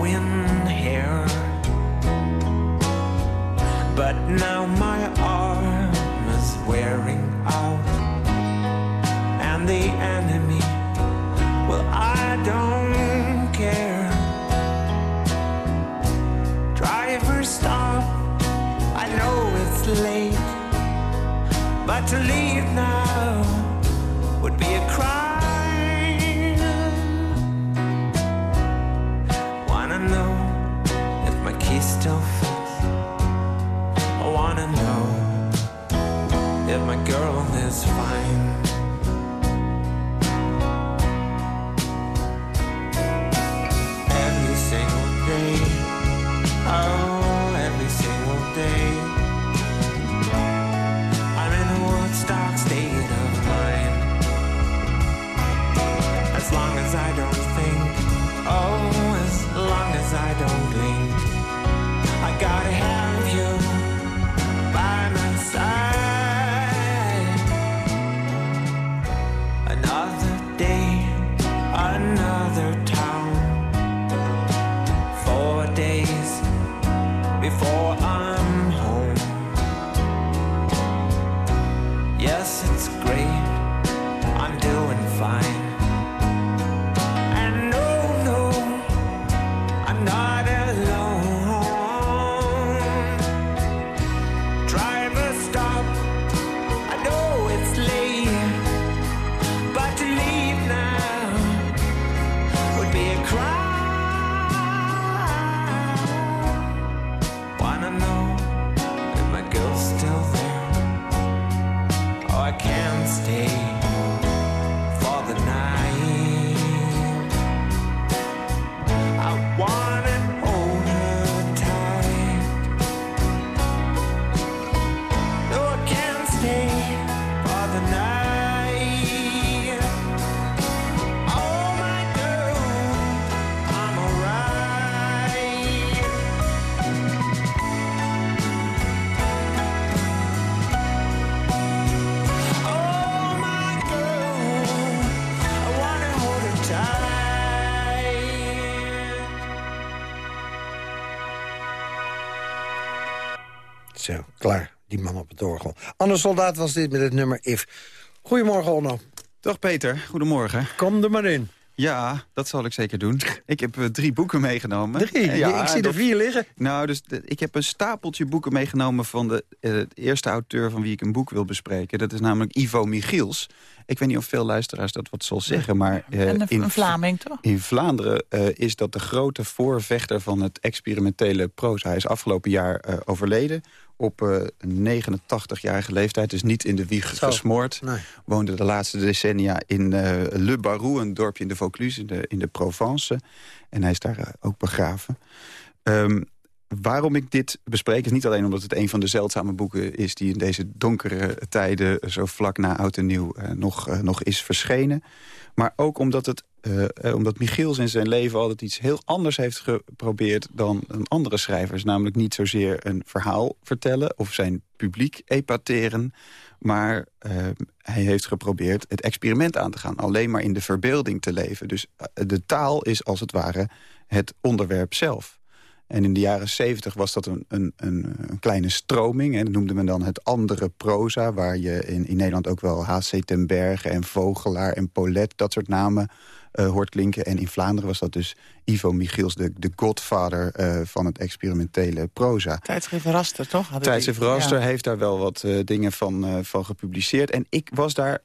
to leave now would be a crime. Wanna know if my key still fits. I wanna know if my girl is fine. Het orgel. Anne Soldaat was dit met het nummer If. Goedemorgen, Onno. Dag Peter, goedemorgen. Kom er maar in. Ja, dat zal ik zeker doen. Ik heb eh, drie boeken meegenomen. Drie? Ja, ik zie er vier liggen. Nou, dus de- ik heb een stapeltje boeken meegenomen van de eh, eerste auteur van wie ik een boek wil bespreken. Dat is namelijk Ivo Michiels. Ik weet niet of veel luisteraars dat wat zal zeggen, maar eh, en een, in, Vlaming, toch? in Vlaanderen eh, is dat de grote voorvechter van het experimentele proza. Hij is afgelopen jaar eh, overleden op eh 89-jarige leeftijd. Dus niet in de wieg Zo. gesmoord. Nee. Woonde de laatste decennia in eh, Le Barou, een dorpje in de Vaucluse, in de, in de Provence. En hij is daar eh, ook begraven. Ehm, waarom ik dit bespreek is niet alleen omdat het een van de zeldzame boeken is... die in deze donkere tijden zo vlak na Oud en Nieuw eh, nog, eh, nog is verschenen. Maar ook omdat, het, eh, omdat Michiels in zijn leven altijd iets heel anders heeft geprobeerd... dan andere schrijvers. Namelijk niet zozeer een verhaal vertellen of zijn publiek epateren... maar hij heeft geprobeerd het experiment aan te gaan. Alleen maar in de verbeelding te leven. Dus de taal is als het ware het onderwerp zelf. En in de jaren zeventig was dat een, een, een, kleine stroming. En dat noemde men dan het andere proza... waar je in, in Nederland ook wel H.C. ten Berge en Vogelaar en Paulet... dat soort namen eh, hoort klinken. En in Vlaanderen was dat dus Ivo Michiels, de, de godvader eh, van het experimentele proza. Tijdschrift Raster, toch? Tijdschrift Raster ja. heeft daar wel wat eh, dingen van, van gepubliceerd. En ik was daar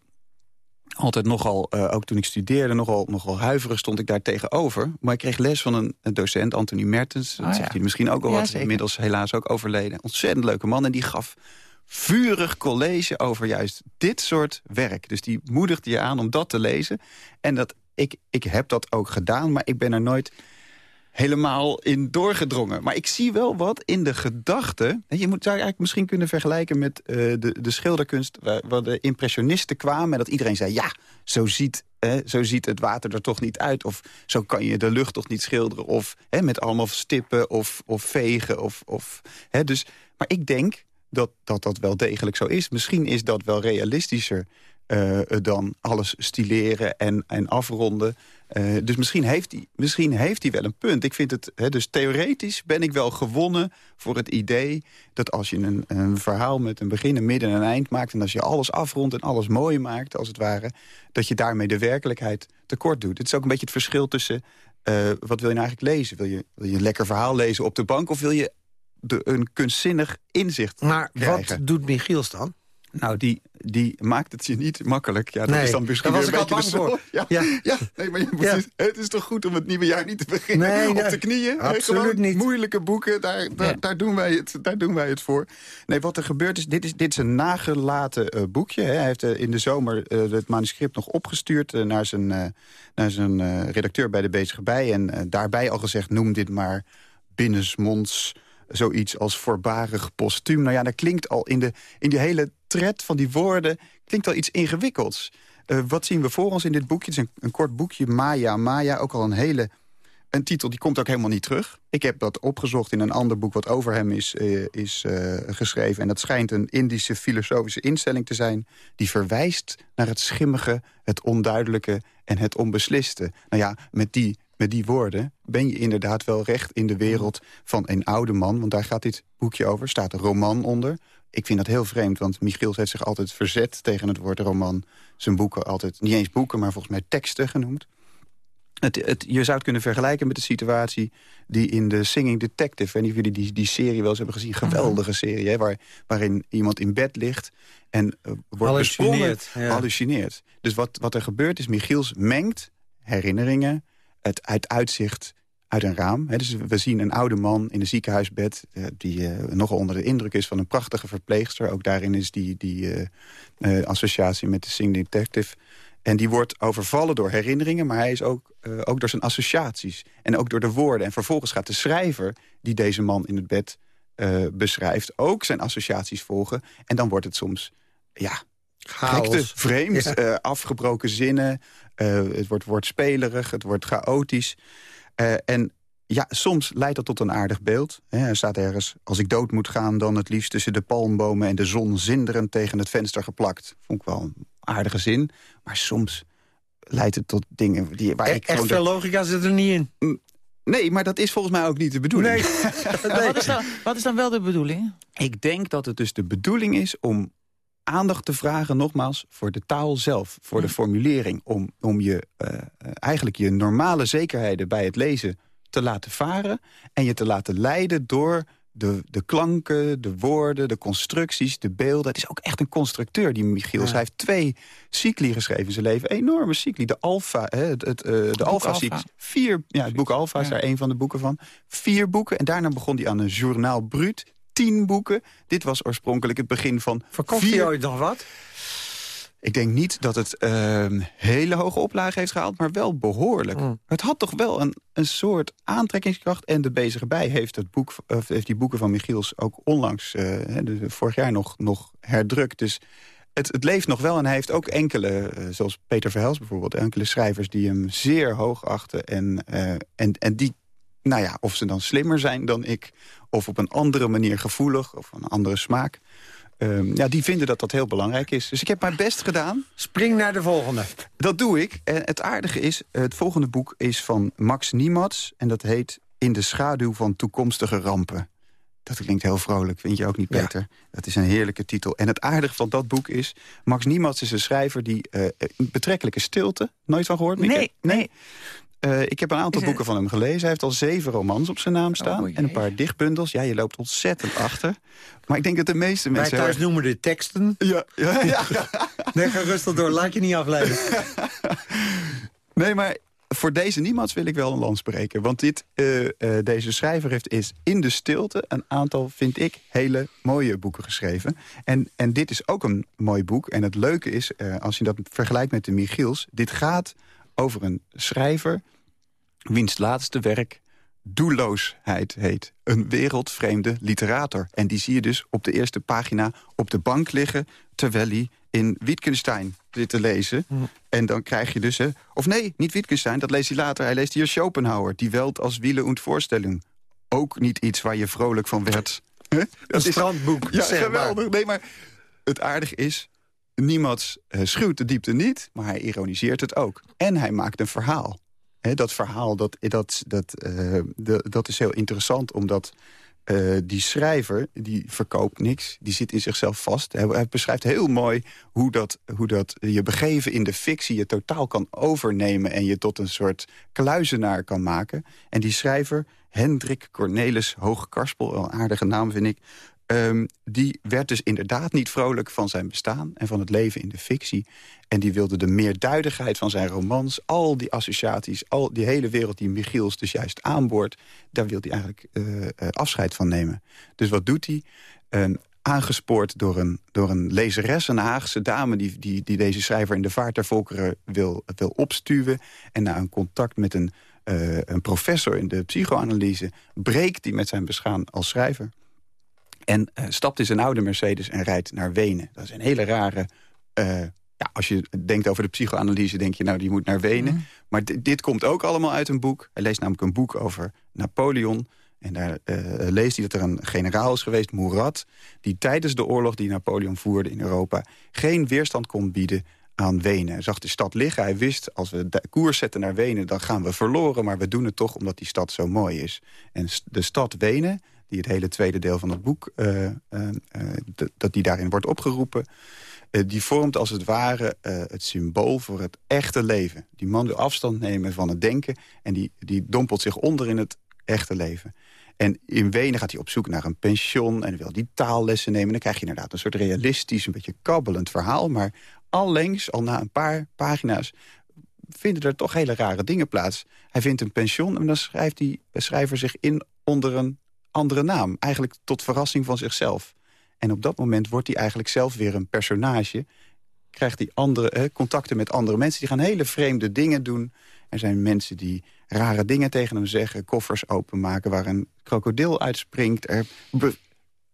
altijd nogal, eh, ook toen ik studeerde, nogal, nogal huiverig stond ik daar tegenover. Maar ik kreeg les van een, een docent, Anthony Mertens. Dat Oh, zegt ja. hij misschien ook al wat. Inmiddels helaas ook overleden. Ontzettend leuke man. En die gaf vurig college over juist dit soort werk. Dus die moedigde je aan om dat te lezen. En dat, ik, ik heb dat ook gedaan, maar ik ben er nooit helemaal in doorgedrongen. Maar ik zie wel wat in de gedachte. Je moet zou eigenlijk misschien kunnen vergelijken met eh, de, de schilderkunst... Waar, waar de impressionisten kwamen en dat iedereen zei... ja, zo ziet, zo ziet het water er toch niet uit. Of zo kan je de lucht toch niet schilderen. Of hè, met allemaal stippen of, of vegen. Of, of, hè, dus, maar ik denk dat, dat dat wel degelijk zo is. Misschien is dat wel realistischer eh, dan alles stileren en, en afronden. Eh, dus misschien heeft, hij, misschien heeft hij wel een punt. Ik vind het, hè, dus theoretisch ben ik wel gewonnen voor het idee... dat als je een, een verhaal met een begin, een midden en een eind maakt... en als je alles afrondt en alles mooi maakt, als het ware... dat je daarmee de werkelijkheid tekort doet. Het is ook een beetje het verschil tussen... eh, wat wil je nou eigenlijk lezen? Wil je, wil je een lekker verhaal lezen op de bank... of wil je de, een kunstzinnig inzicht Maar krijgen? wat doet Michiels dan? Nou, die, die maakt het je niet makkelijk. Ja, dat Nee, is dan misschien weer een beetje bang de voor. zorg. [LAUGHS] Ja, Ja. ja. nee, maar je moet Ja. dus- het is toch goed om het nieuwe jaar niet te beginnen Nee, op de knieën. Absoluut gewoon niet. Moeilijke boeken, daar, daar, Ja. daar, doen wij het, daar doen wij het voor. Nee, wat er gebeurt is, dit is, dit is een nagelaten eh, boekje. Hè. Hij heeft eh, in de zomer eh, het manuscript nog opgestuurd naar zijn, eh, naar zijn eh, redacteur bij de Bezige Bij. En daarbij al gezegd, noem dit maar binnensmonds zoiets als voorbarig postuum. Nou ja, dat klinkt al in de, in die hele tred van die woorden... klinkt al iets ingewikkelds. Eh, wat zien we voor ons in dit boekje? Het is een, een kort boekje, Maya Maya. Ook al een hele... Een titel die komt ook helemaal niet terug. Ik heb dat opgezocht in een ander boek wat over hem is, eh, is eh, geschreven. En dat schijnt een Indische filosofische instelling te zijn... die verwijst naar het schimmige, het onduidelijke en het onbesliste. Nou ja, met die, met die woorden ben je inderdaad wel recht in de wereld van een oude man. Want daar gaat dit boekje over, staat een roman onder. Ik vind dat heel vreemd, want Michiels heeft zich altijd verzet tegen het woord roman. Zijn boeken altijd, niet eens boeken, maar volgens mij teksten genoemd. Het, het, je zou het kunnen vergelijken met de situatie die in de Singing Detective... en die jullie die, die serie wel eens hebben gezien, geweldige serie... Hè, waar, waarin iemand in bed ligt en uh, wordt ja. hallucineert. Dus wat, wat er gebeurt is, Michiels mengt herinneringen... het uit uitzicht uit een raam. Dus we zien een oude man in een ziekenhuisbed... eh, die eh, nogal onder de indruk is van een prachtige verpleegster. Ook daarin is die, die eh, associatie met de Singing Detective... En die wordt overvallen door herinneringen, maar hij is ook, ook door zijn associaties. En ook door de woorden. En vervolgens gaat de schrijver, die deze man in het bed beschrijft... ook zijn associaties volgen. En dan wordt het soms, ja, gekte, vreemd, Ja. afgebroken zinnen. het wordt, wordt spelerig, het wordt chaotisch. Eh, en ja, soms leidt dat tot een aardig beeld. Hè, er staat ergens, als ik dood moet gaan... dan het liefst tussen de palmbomen en de zon zinderend tegen het venster geplakt. Vond ik wel een aardige zin. Maar soms leidt het tot dingen die, waar E- ik gewoon... Echt de- veel logica zit er niet in. Nee, maar dat is volgens mij ook niet de bedoeling. Maar [LAUGHS] wat, is dan, wat is dan wel de bedoeling? Ik denk dat het dus de bedoeling is om aandacht te vragen, nogmaals, voor de taal zelf. Voor de formulering. Om, om je eh, eigenlijk je normale zekerheden bij het lezen te laten varen. En je te laten leiden door de, de klanken, de woorden, de constructies, de beelden. Het is ook echt een constructeur, die Michiels. Hij heeft twee cycli geschreven in zijn leven. Enorme cycli. De Alpha, hè, het, het, eh, de Alpha cycli. Vier, ja, het boek Alpha is daar een van de boeken van. Vier boeken. En daarna begon hij aan een journaal Brut. Tien boeken. Dit was oorspronkelijk het begin van Verkocht vier... hij ooit nog wat? Ik denk niet dat het uh, hele hoge oplage heeft gehaald, maar wel behoorlijk. Mm. Het had toch wel een, een soort aantrekkingskracht. En de bezige bij heeft, het boek, of heeft die boeken van Michiels ook onlangs, uh, dus vorig jaar nog, nog herdrukt. Dus het, het leeft nog wel en hij heeft ook enkele, uh, zoals Peter Verhels bijvoorbeeld... enkele schrijvers die hem zeer hoog achten. En, uh, en, en die, nou ja, of ze dan slimmer zijn dan ik... of op een andere manier gevoelig of een andere smaak... Um, ja, die vinden dat dat heel belangrijk is. Dus ik heb mijn best gedaan. Spring naar de volgende. Dat doe ik. En het aardige is, het volgende boek is van Max Niematz... en dat heet In de schaduw van toekomstige rampen. Dat klinkt heel vrolijk, vind je ook niet, Peter? Ja. Dat is een heerlijke titel. En het aardige van dat boek is... Max Niematz is een schrijver die uh, betrekkelijke stilte... Nooit van gehoord, Mieke? Nee, nee. Uh, ik heb een aantal boeken van hem gelezen. Hij heeft al zeven romans op zijn naam staan. Oh, en een paar dichtbundels. Ja, je loopt ontzettend achter. Maar ik denk dat de meeste mensen... Wij thuis noemen de teksten. Ja, ja, ja. [LAUGHS] nee, ga rustig door. Laat je niet afleiden. [LAUGHS] nee, maar voor deze niemands wil ik wel een lans spreken. Want dit, uh, uh, deze schrijver heeft is in de stilte een aantal, vind ik, hele mooie boeken geschreven. En, en dit is ook een mooi boek. En het leuke is, uh, als je dat vergelijkt met de Michiels... dit gaat over een schrijver wiens laatste werk doelloosheid heet. Een wereldvreemde literator. En die zie je dus op de eerste pagina op de bank liggen... terwijl hij in Wittgenstein zit te lezen. Mm. En dan krijg je dus... Hè, of nee, niet Wittgenstein, dat leest hij later. Hij leest hier Schopenhauer, die Welt als Wielen und Voorstelling. Ook niet iets waar je vrolijk van werd. Een strandboek. Ja, geweldig. Nee, maar het aardige is... Niemand uh, schuwt de diepte niet, maar hij ironiseert het ook. En hij maakt een verhaal. Dat verhaal, dat, dat, dat, uh, de, dat is heel interessant, omdat uh, die schrijver, die verkoopt niks. Die zit in zichzelf vast. Hij, hij, beschrijft heel mooi hoe dat, hoe dat je begeven in de fictie... je totaal kan overnemen en je tot een soort kluizenaar kan maken. En die schrijver, Hendrik Cornelis Hoogkarspel, een aardige naam vind ik... Um, die werd dus inderdaad niet vrolijk van zijn bestaan... en van het leven in de fictie. En die wilde de meerduidigheid van zijn romans... al die associaties, al die hele wereld die Michiels dus juist aanboort... daar wil hij eigenlijk uh, uh, afscheid van nemen. Dus wat doet hij? Um, aangespoord door een, door een lezeres, een Haagse dame... Die, die, die deze schrijver in de vaart der volkeren wil, wil opstuwen... en na een contact met een, uh, een professor in de psychoanalyse... breekt hij met zijn bestaan als schrijver... En uh, stapt in zijn oude Mercedes en rijdt naar Wenen. Dat is een hele rare... Uh, ja, als je denkt over de psychoanalyse, denk je, nou, die moet naar Wenen. Mm. Maar dit komt ook allemaal uit een boek. Hij leest namelijk een boek over Napoleon. En daar uh, leest hij dat er een generaal is geweest, Murat... die tijdens de oorlog die Napoleon voerde in Europa... geen weerstand kon bieden aan Wenen. Hij zag de stad liggen. Hij wist, als we de koers zetten naar Wenen, dan gaan we verloren. Maar we doen het toch omdat die stad zo mooi is. En de stad Wenen die het hele tweede deel van het boek, uh, uh, dat die daarin wordt opgeroepen... die vormt als het ware het symbool voor het echte leven. Die man wil afstand nemen van het denken... en die, die dompelt zich onder in het echte leven. En in Wenen gaat hij op zoek naar een pension... en wil die taallessen nemen. Dan krijg je inderdaad een soort realistisch, een beetje kabbelend verhaal. Maar allengs, al na een paar pagina's vinden er toch hele rare dingen plaats. Hij vindt een pension en dan schrijft die schrijver zich in onder een andere naam. Eigenlijk tot verrassing van zichzelf. En op dat moment wordt hij eigenlijk zelf weer een personage. Krijgt hij andere, eh, contacten met andere mensen. Die gaan hele vreemde dingen doen. Er zijn mensen die rare dingen tegen hem zeggen. Koffers openmaken waar een krokodil uitspringt. Er,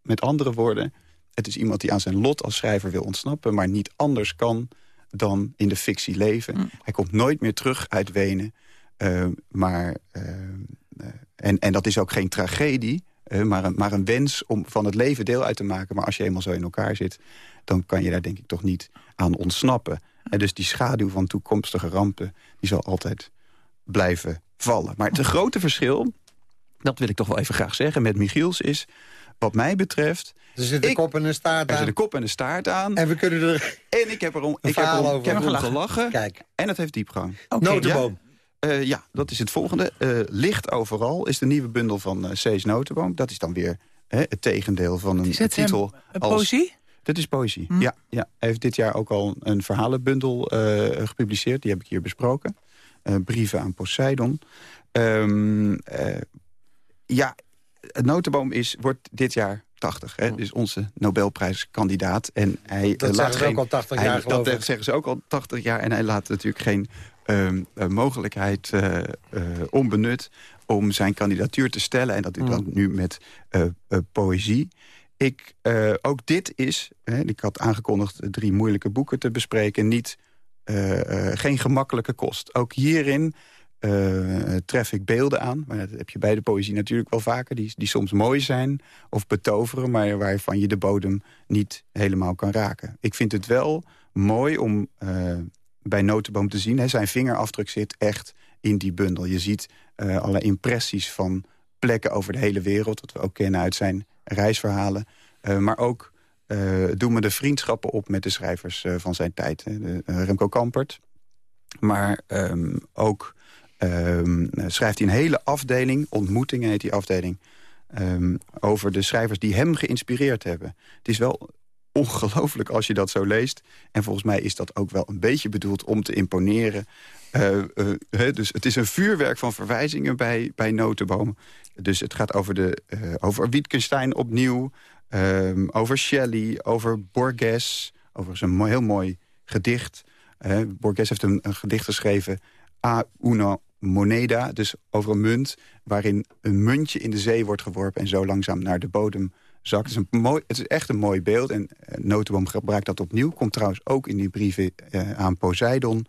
met andere woorden, het is iemand die aan zijn lot als schrijver wil ontsnappen... maar niet anders kan dan in de fictie leven. Mm. Hij komt nooit meer terug uit Wenen. Uh, maar, uh, en, en dat is ook geen tragedie... Uh, maar, een, maar een wens om van het leven deel uit te maken. Maar als je eenmaal zo in elkaar zit... dan kan je daar denk ik toch niet aan ontsnappen. En dus die schaduw van toekomstige rampen... die zal altijd blijven vallen. Maar het grote verschil, dat wil ik toch wel even graag zeggen... met Michiels is, wat mij betreft... Er zit een ik- kop en een staart Er aan. zit een kop en een staart aan. En we kunnen er En ik heb erom, een ik heb erom, ik heb over erom gelachen. Kijk, En het heeft diepgang. Oké. notenboom. Eh, ja, dat is het volgende. Eh, Licht overal is de nieuwe bundel van eh Cees Notenboom. Dat is dan weer hè, het tegendeel van een het titel. een als- poëzie? Dit is poëzie, Hm. ja, ja. Hij heeft dit jaar ook al een verhalenbundel gepubliceerd. Die heb ik hier besproken. Brieven aan Poseidon. Ehm, eh, ja, het Notenboom is, wordt dit jaar 80. Hè? Dus onze Nobelprijskandidaat. En hij. Dat eh, laat zeggen ze geen, ook al 80 hij- jaar, Dat ik. zeggen ze ook al 80 jaar. En hij laat natuurlijk geen ehm, eh, mogelijkheid eh, onbenut om zijn kandidatuur te stellen. En dat doet Mm. dan nu met poëzie. Ik, ook dit is, hè, ik had aangekondigd drie moeilijke boeken te bespreken. Niet, geen gemakkelijke kost. Ook hierin eh, tref ik beelden aan. Maar dat heb je bij de poëzie natuurlijk wel vaker. Die, die soms mooi zijn of betoveren... maar waarvan je de bodem niet helemaal kan raken. Ik vind het wel mooi om eh, bij Notenboom te zien. Hè, zijn vingerafdruk zit echt in die bundel. Je ziet eh alle impressies van plekken over de hele wereld... wat we ook kennen uit zijn reisverhalen. Maar ook doen we de vriendschappen op met de schrijvers van zijn tijd. hè. De, Remco Kampert. Maar ehm, ook ehm, schrijft hij een hele afdeling, ontmoetingen heet die afdeling... ehm, over de schrijvers die hem geïnspireerd hebben. Het is wel ongelooflijk als je dat zo leest. En volgens mij is dat ook wel een beetje bedoeld om te imponeren. Eh, eh, dus het is een vuurwerk van verwijzingen bij, bij Notenboom. Dus het gaat over, de, eh, over Wittgenstein opnieuw, ehm, over Shelley, over Borges. Een mooi, heel mooi gedicht. Borges heeft een, gedicht geschreven, A una moneda, dus over een munt... waarin een muntje in de zee wordt geworpen en zo langzaam naar de bodem zakt. Het is, een mooi, het is echt een mooi beeld en eh, Notenboom gebruikt dat opnieuw. Komt trouwens ook in die brieven eh, aan Poseidon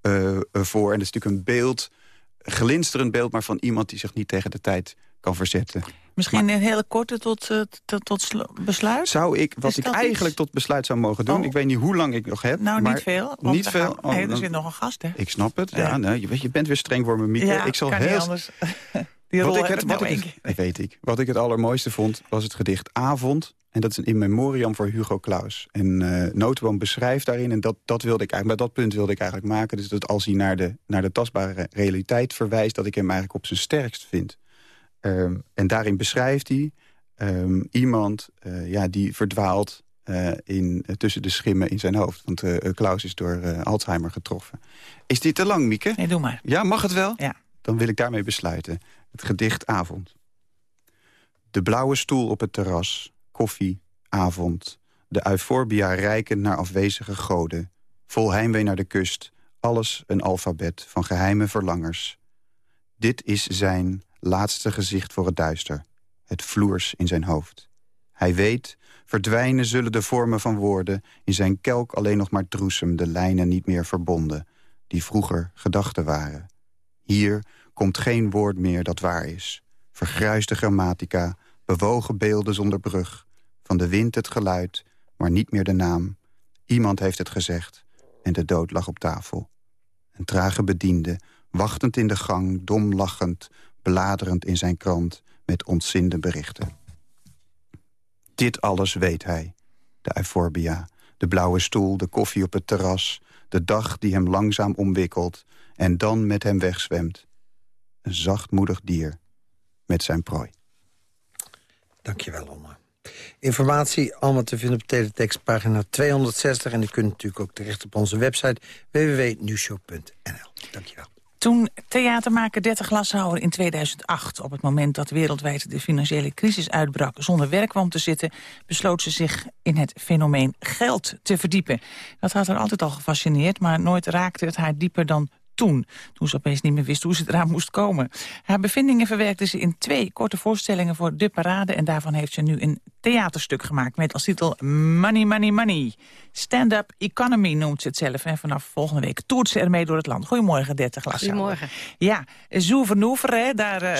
eh, voor. En dat is natuurlijk een beeld, glinsterend beeld... maar van iemand die zich niet tegen de tijd kan verzetten. Misschien een hele korte tot, eh, tot, tot sl- besluit? Zou ik, wat ik eigenlijk iets? tot besluit zou mogen doen... Oh. ik weet niet hoe lang ik nog heb. Nou, maar niet veel. want Niet veel? gaan- Oh, nee, er zit nog een gast, hè? Ik snap het. Ja, Ja. nee, je, weet, je bent weer streng voor me, Mieke. ja, ik zal kan heel niet anders. [LAUGHS] [LAUGHS] Die wat ik het, wat nou ik het, weet ik. Wat ik het allermooiste vond, was het gedicht Avond. En dat is een in memoriam voor Hugo Claus. En Notenboom beschrijft daarin, en dat, dat wilde ik eigenlijk, bij dat punt wilde ik eigenlijk maken... dus dat als hij naar de, naar de tastbare realiteit verwijst... dat ik hem eigenlijk op zijn sterkst vind. Ehm, en daarin beschrijft hij ehm, iemand eh, ja, die verdwaalt... eh, in, tussen de schimmen in zijn hoofd. Want eh Klaus is door Alzheimer getroffen. Is dit te lang, Mieke? Nee, doe maar. Ja, mag het wel? Ja. Dan wil ik daarmee besluiten. Het gedicht Avond. De blauwe stoel op het terras, koffie, avond. De euforbia rijken naar afwezige goden. Vol heimwee naar de kust, alles een alfabet van geheime verlangers. Dit is zijn laatste gezicht voor het duister. Het vloers in zijn hoofd. Hij weet, verdwijnen zullen de vormen van woorden... in zijn kelk alleen nog maar droesem, de lijnen niet meer verbonden... die vroeger gedachten waren. Hier komt geen woord meer dat waar is. Vergruisde grammatica, bewogen beelden zonder brug. Van de wind het geluid, maar niet meer de naam. Iemand heeft het gezegd en de dood lag op tafel. Een trage bediende, wachtend in de gang, dom lachend... bladerend in zijn krant met ontzinde berichten. Dit alles weet hij, de euforbia. De blauwe stoel, de koffie op het terras... de dag die hem langzaam omwikkelt en dan met hem wegzwemt. Een zachtmoedig dier met zijn prooi. Dankjewel, Oma. Informatie allemaal te vinden op teletext pagina 260. En u kunt natuurlijk ook terecht op onze website www.nieuwshow.nl. Dankjewel. Toen theatermaker 30 Glashouwer in 2008... op het moment dat wereldwijd de financiële crisis uitbrak... zonder werk kwam te zitten, besloot ze zich in het fenomeen geld te verdiepen. Dat had haar altijd al gefascineerd, maar nooit raakte het haar dieper dan toen. Toen ze opeens niet meer wist hoe ze eraan moest komen. Haar bevindingen verwerkte ze in twee korte voorstellingen voor De Parade... en daarvan heeft ze nu een theaterstuk gemaakt met als titel Money, Money, Money. Stand-up economy noemt ze het zelf. En vanaf volgende week toert ze ermee door het land. Goedemorgen, 30 Glashouwer. Goedemorgen. Ja, Zoevernoever, hè? Daar, uh,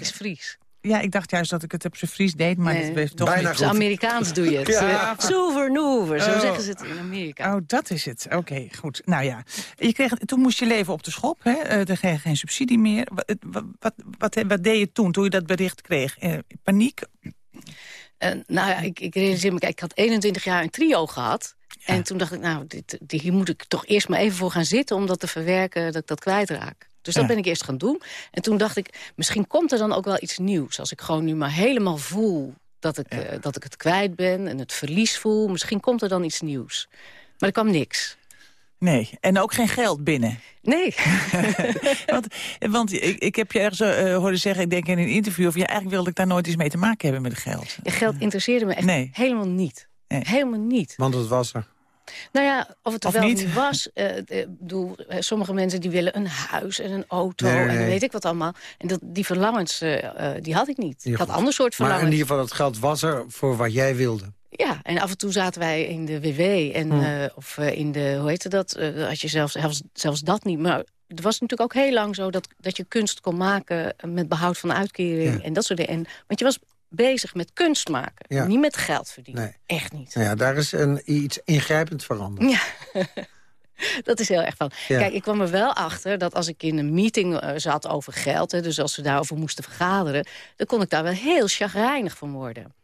is Fries. Ja, ik dacht juist dat ik het op zijn Fries deed, maar Nee. dat heeft toch Bijna niet. goed. Amerikaans doe je het. [LAUGHS] Ja. Zo Oh. zeggen ze het in Amerika. Oh, dat is het. Oké, goed. Nou ja, je kreeg, toen moest je leven op de schop. Hè? Eh, er kreeg geen subsidie meer. Wat, wat, wat, wat, wat deed je toen, toen je dat bericht kreeg? Eh, paniek? Eh, nou ja, ik, ik realiseer me, kijk, ik had 21 jaar een trio gehad. En toen dacht ik, nou, dit, dit- hier moet ik toch eerst maar even voor gaan zitten... om dat te verwerken, dat ik dat kwijtraak. Dus dat Ja. ben ik eerst gaan doen. En toen dacht ik, misschien komt er dan ook wel iets nieuws. Als ik gewoon nu maar helemaal voel dat ik, eh, dat ik het kwijt ben... en het verlies voel, misschien komt er dan iets nieuws. Maar er kwam niks. Nee, en ook geen geld binnen. Nee. [LAUGHS] want want ik, ik heb je ergens eh, horen zeggen, ik denk in een interview... of ja, eigenlijk wilde ik daar nooit iets mee te maken hebben met geld. Ja, geld interesseerde me echt Nee. helemaal niet. Nee. Helemaal niet. Want het was er. Nou ja, of het er Of wel niet? was. bedoel, eh, sommige mensen die willen een huis en een auto Nee, en nee. weet ik wat allemaal. En dat, die verlangens, eh, die had ik niet. Ik had goed. ander soort Maar verlangens. in ieder geval, het geld was er voor wat jij wilde. Ja, en af en toe zaten wij in de WW en, Hm. of in de, hoe heette dat? Als je zelfs, zelfs, zelfs dat niet. Maar het was natuurlijk ook heel lang zo dat, dat je kunst kon maken met behoud van uitkering Ja. en dat soort dingen. En, want je was bezig met kunst maken, Ja. niet met geld verdienen. Nee. Echt niet. Nou ja, daar is een, iets ingrijpend veranderd. Ja, [LAUGHS] dat is heel erg van. Ja. Kijk, ik kwam er wel achter dat als ik in een meeting eh, zat over geld... Hè, dus als we daarover moesten vergaderen... dan kon ik daar wel heel chagrijnig van worden.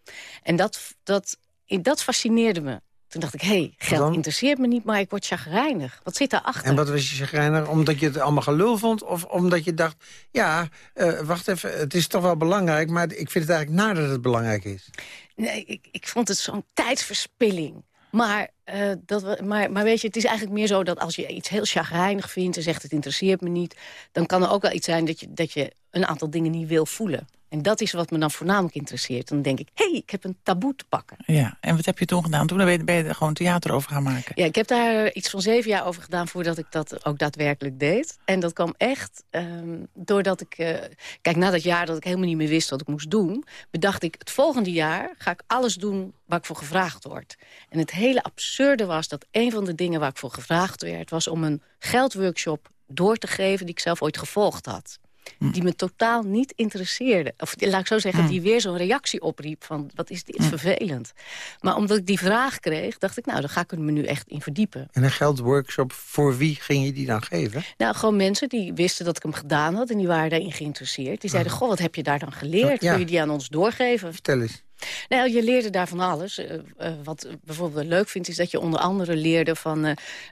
En dat, dat, dat fascineerde me. Toen dacht ik, hé, hey, geld dan? interesseert me niet, maar ik word chagrijnig. Wat zit daarachter? En wat was je chagrijnig? Omdat je het allemaal gelul vond? Of omdat je dacht, ja, eh, wacht even, het is toch wel belangrijk... maar ik vind het eigenlijk naar dat het belangrijk is. Nee, ik, ik vond het zo'n tijdsverspilling. Maar, eh, dat, we- maar, maar weet je, het is eigenlijk meer zo dat als je iets heel chagrijnig vindt... en zegt het interesseert me niet... dan kan er ook wel iets zijn dat je, dat je een aantal dingen niet wil voelen. En dat is wat me dan voornamelijk interesseert. Dan denk ik, hé, hey, ik heb een taboe te pakken. Ja, en wat heb je toen gedaan? Toen ben je, ben je er gewoon theater over gaan maken. Ja, ik heb daar iets van zeven jaar over gedaan... voordat ik dat ook daadwerkelijk deed. En dat kwam echt ehm, doordat ik... eh, kijk, na dat jaar dat ik helemaal niet meer wist wat ik moest doen... bedacht ik, het volgende jaar ga ik alles doen waar ik voor gevraagd word. En het hele absurde was dat een van de dingen waar ik voor gevraagd werd... was om een geldworkshop door te geven die ik zelf ooit gevolgd had. Die me totaal niet interesseerde. Of laat ik zo zeggen, die weer zo'n reactie opriep van... wat is dit vervelend. Maar omdat ik die vraag kreeg, dacht ik... nou, dan ga ik me nu echt in verdiepen. En een geldworkshop, voor wie ging je die dan geven? Nou, gewoon mensen die wisten dat ik hem gedaan had... en die waren daarin geïnteresseerd. Die zeiden, goh, wat heb je daar dan geleerd? Kun je die aan ons doorgeven? Vertel eens. Nou, je leerde daar van alles. Eh, eh, wat bijvoorbeeld leuk vind, is dat je onder andere leerde van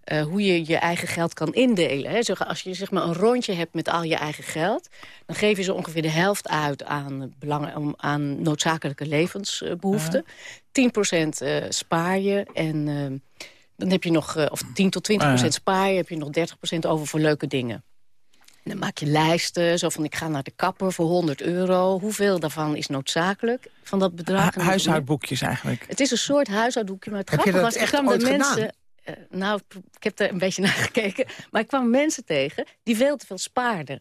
eh, hoe je je eigen geld kan indelen. Hè. Zo, als je zeg maar een rondje hebt met al je eigen geld, dan geef je zo ongeveer de helft uit aan, belangen, om- aan noodzakelijke levensbehoeften. 10% eh, spaar je en dan heb je nog, of 10 tot 20% Ah, spaar je, heb je nog 30% over voor leuke dingen. En dan maak je lijsten, zo van ik ga naar de kapper voor 100 euro. Hoeveel daarvan is noodzakelijk van dat bedrag? Huishoudboekjes eigenlijk. het is een soort huishoudboekje, maar het Heb grappige was... ik kwam de mensen, eh, nou, ik heb er een beetje [LAUGHS] naar gekeken. Maar ik kwam mensen tegen die veel te veel spaarden.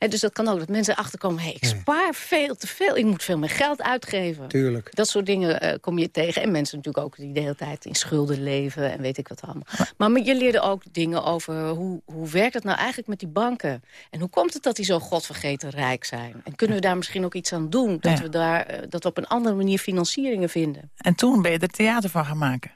Hè, dus dat kan ook, dat mensen achterkomen... hey, ik spaar veel te veel, ik moet veel meer geld uitgeven. Tuurlijk. Dat soort dingen eh, kom je tegen. En mensen natuurlijk ook die de hele tijd in schulden leven en weet ik wat allemaal. Maar me- je leerde ook dingen over hoe, hoe werkt het nou eigenlijk met die banken? En hoe komt het dat die zo godvergeten rijk zijn? En kunnen we daar misschien ook iets aan doen? Dat Ja. we daar eh, dat we op een andere manier financieringen vinden? En toen ben je er theater van gaan maken.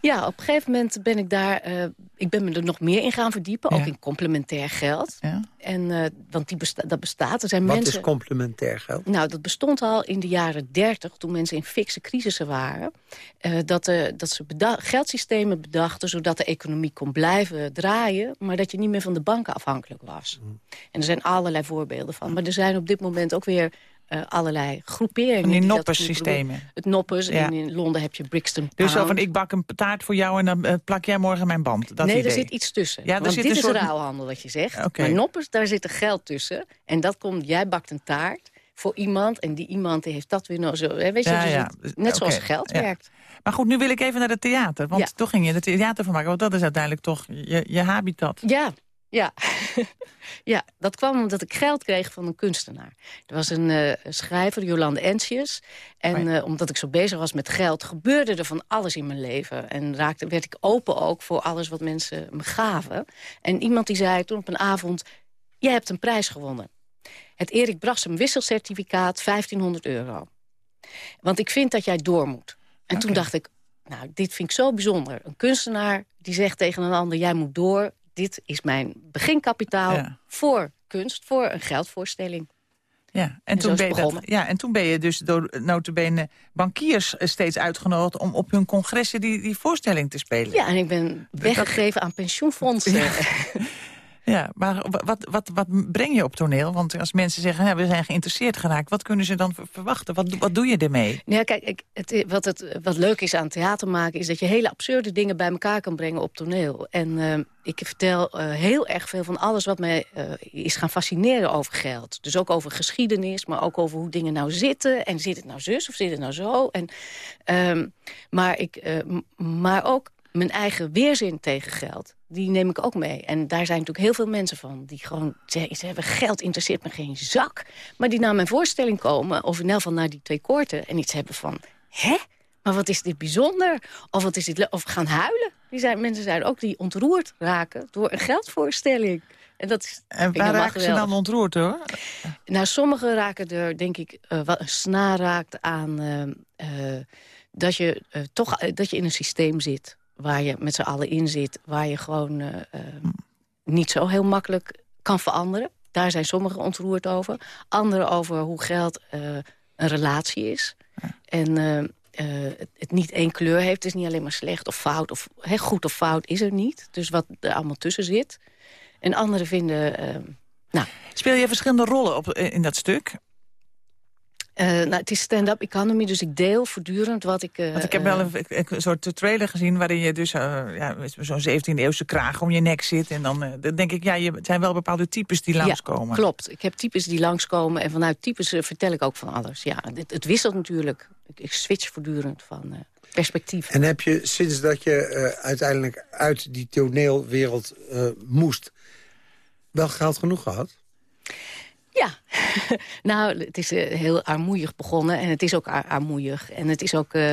Ja, op een gegeven moment ben ik daar... eh, ik ben me er nog meer in gaan verdiepen, ook Ja. in complementair geld. Ja? En, eh, want die besta dat bestaat. Er zijn Wat mensen... is complementair geld? Nou, dat bestond al in de jaren 30, toen mensen in fikse crisissen waren. eh, dat, dat ze geldsystemen bedachten zodat de economie kon blijven draaien... maar dat je niet meer van de banken afhankelijk was. Mm. En er zijn allerlei voorbeelden van. Maar er zijn op dit moment ook weer eh, allerlei groeperingen. Dat noppersystemen. Het noppers. Ja. En in Londen heb je Brixton Dus zo van, ik bak een taart voor jou en dan eh, plak jij morgen mijn band. Dat nee, idee. er zit iets tussen. Ja, Want zit dit een is soort- ruilhandel wat je zegt. Maar noppers, daar zit er geld tussen. En dat komt, jij bakt een taart voor iemand... en die iemand die heeft dat weer nog zo. Hè, weet je, Ja, dus ja. het- net zoals geld ja. werkt. Maar goed, nu wil ik even naar het theater. Want toch ging je het theater van maken. Want dat is uiteindelijk toch je, je habitat. Ja, ja. [LAUGHS] ja, dat kwam omdat ik geld kreeg van een kunstenaar. Er was een eh, schrijver, Jolande Entius. En eh, omdat ik zo bezig was met geld, gebeurde er van alles in mijn leven. En raakte, werd ik open ook voor alles wat mensen me gaven. En iemand die zei toen op een avond, jij hebt een prijs gewonnen. het Erik Brassem wisselcertificaat 1500 euro. Want ik vind dat jij door moet. En toen dacht ik, nou, dit vind ik zo bijzonder. Een kunstenaar die zegt tegen een ander, jij moet door. Dit is mijn beginkapitaal voor kunst, voor een geldvoorstelling. Ja, en, toen ben je dat, ja, en toen ben je dus door notabene bankiers steeds uitgenodigd... om op hun congressen die, die voorstelling te spelen. Ja, en ik ben weggegeven aan pensioenfondsen. Ja, [LAUGHS] maar wat, wat, wat breng je op toneel? Want als mensen zeggen, ja, we zijn geïnteresseerd geraakt... wat kunnen ze dan verwachten? Wat, wat doe je ermee? Ja, kijk, ik, het, wat, het, wat leuk is aan theater maken... is dat je hele absurde dingen bij elkaar kan brengen op toneel. En uh, ik vertel uh, heel erg veel van alles wat mij uh, is gaan fascineren over geld. Dus ook over geschiedenis, maar ook over hoe dingen nou zitten. En zit het nou zus of zit het nou zo? En, um, maar, ik, maar ook mijn eigen weerzin tegen geld die neem ik ook mee. En daar zijn natuurlijk heel veel mensen van... die gewoon zeggen, ze hebben geld, interesseert me geen zak. Maar die naar mijn voorstelling komen, of in elk geval naar die twee koorten... en iets hebben van, hè? Maar wat is dit bijzonder? Of, wat is dit of gaan huilen. Die zijn, mensen zijn ook die ontroerd raken door een geldvoorstelling. En, dat is, en waar raken ze dan ontroerd hoor? Nou, sommigen raken er, denk ik, uh, wat een snaar raakt aan... Uh, uh, dat, je, toch, dat je in een systeem zit waar je met z'n allen in zit... waar je gewoon uh, uh, niet zo heel makkelijk kan veranderen. Daar zijn sommigen ontroerd over. Anderen over hoe geld uh, een relatie is. En het, het, niet één kleur heeft. Het is niet alleen maar slecht of fout. Of he, goed of fout is er niet. Dus wat er allemaal tussen zit. En anderen vinden... nou. Speel je verschillende rollen op, in dat stuk? Uh, nou, het is stand-up economy, dus ik deel voortdurend wat ik... Uh, Want ik heb wel een, een, soort trailer gezien... waarin je dus uh, ja, zo'n 17e-eeuwse kraag om je nek zit. En dan, dan denk ik, ja, je, het zijn wel bepaalde types die langskomen. Ja, klopt. Ik heb types die langskomen. En vanuit types vertel ik ook van alles. Ja, het, het wisselt natuurlijk. Ik, ik, switch voortdurend van perspectief. En heb je, sinds dat je uiteindelijk uit die toneelwereld moest... wel geld genoeg gehad? Ja, [LAUGHS] nou, het is uh, heel armoeig begonnen en het is ook ar armoeig. En het is ook... Uh,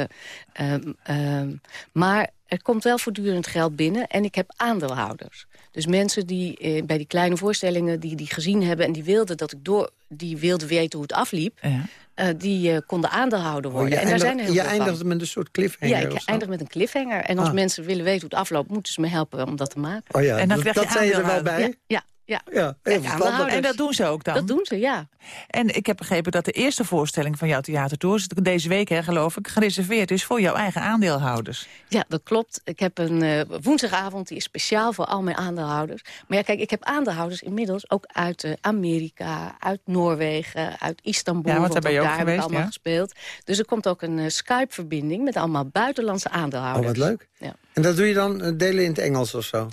um, um, maar er komt wel voortdurend geld binnen en ik heb aandeelhouders. Dus mensen die uh, bij die kleine voorstellingen die die gezien hebben... en die wilden dat ik door, die wilden weten hoe het afliep... Ja. die konden aandeelhouder worden. Oh, en daar zijn er heel je eindigt met een soort cliffhanger? Ja, ik eindig met een cliffhanger. En als ah. mensen willen weten hoe het afloopt... moeten ze me helpen om dat te maken. Oh ja, en dan dat, dat zei je er wel bij? ja. ja. Ja, ja en dat doen ze ook dan? Dat doen ze, ja. En ik heb begrepen dat de eerste voorstelling van jouw theatertour... deze week, hè, geloof ik, gereserveerd is voor jouw eigen aandeelhouders. Ja, dat klopt. Ik heb een uh, woensdagavond, die is speciaal voor al mijn aandeelhouders. Maar ja, kijk, ik heb aandeelhouders inmiddels ook uit uh, Amerika, uit Noorwegen, uit Istanbul. Ja, want daar ben je ook daar geweest, allemaal ja. gespeeld. Dus er komt ook een uh, Skype-verbinding met allemaal buitenlandse aandeelhouders. Oh, wat leuk. Ja. En dat doe je dan delen in het Engels of zo?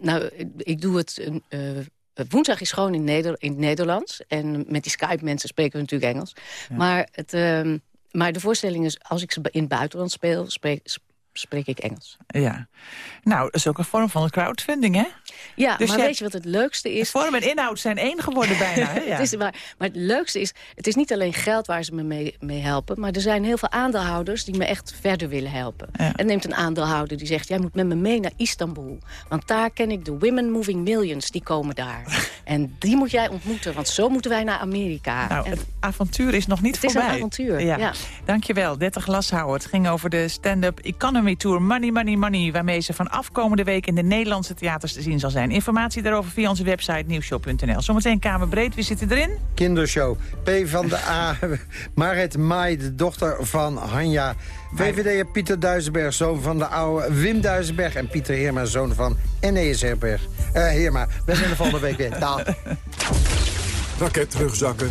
nou, ik doe het... Woensdag is gewoon in, Neder in het Nederlands. En met die Skype-mensen spreken we natuurlijk Engels. Ja. Maar, het, uh, maar de voorstelling is, als ik ze in het buitenland speel... spreek, spreek ik Engels. Ja. Nou, dat is ook een vorm van crowdfunding, hè? Ja, dus maar weet je wat het leukste is? Vorm en inhoud zijn één geworden bijna, hè? [LAUGHS] Ja. het is waar. Maar het leukste is, het is niet alleen geld waar ze me mee, mee helpen... maar er zijn heel veel aandeelhouders die me echt verder willen helpen. Ja. En neemt een aandeelhouder die zegt... jij moet met me mee naar Istanbul. Want daar ken ik de Women Moving Millions, die komen daar. [LAUGHS] en die moet jij ontmoeten, want zo moeten wij naar Amerika. Nou, en het avontuur is nog niet het voorbij. Het is een avontuur, ja. ja. Dankjewel, Dette Glashouwer. Het ging over de stand-up Economy Tour Money, Money, Money... waarmee ze van afkomende week in de Nederlandse theaters te zien zal zijn. Informatie daarover via onze website nieuwshow.nl. Zometeen Kamerbreed, wie zit erin? Kindershow. P van de A, [LAUGHS] Marit Mai, de dochter van Hanja. VVD'er Pieter Duisenberg, zoon van de oude Wim Duisenberg. En Pieter Heerma, zoon van Eneas Herberg. Uh, Heerma, we zijn de volgende week weer. Dag. [LAUGHS] Raketrugzakken,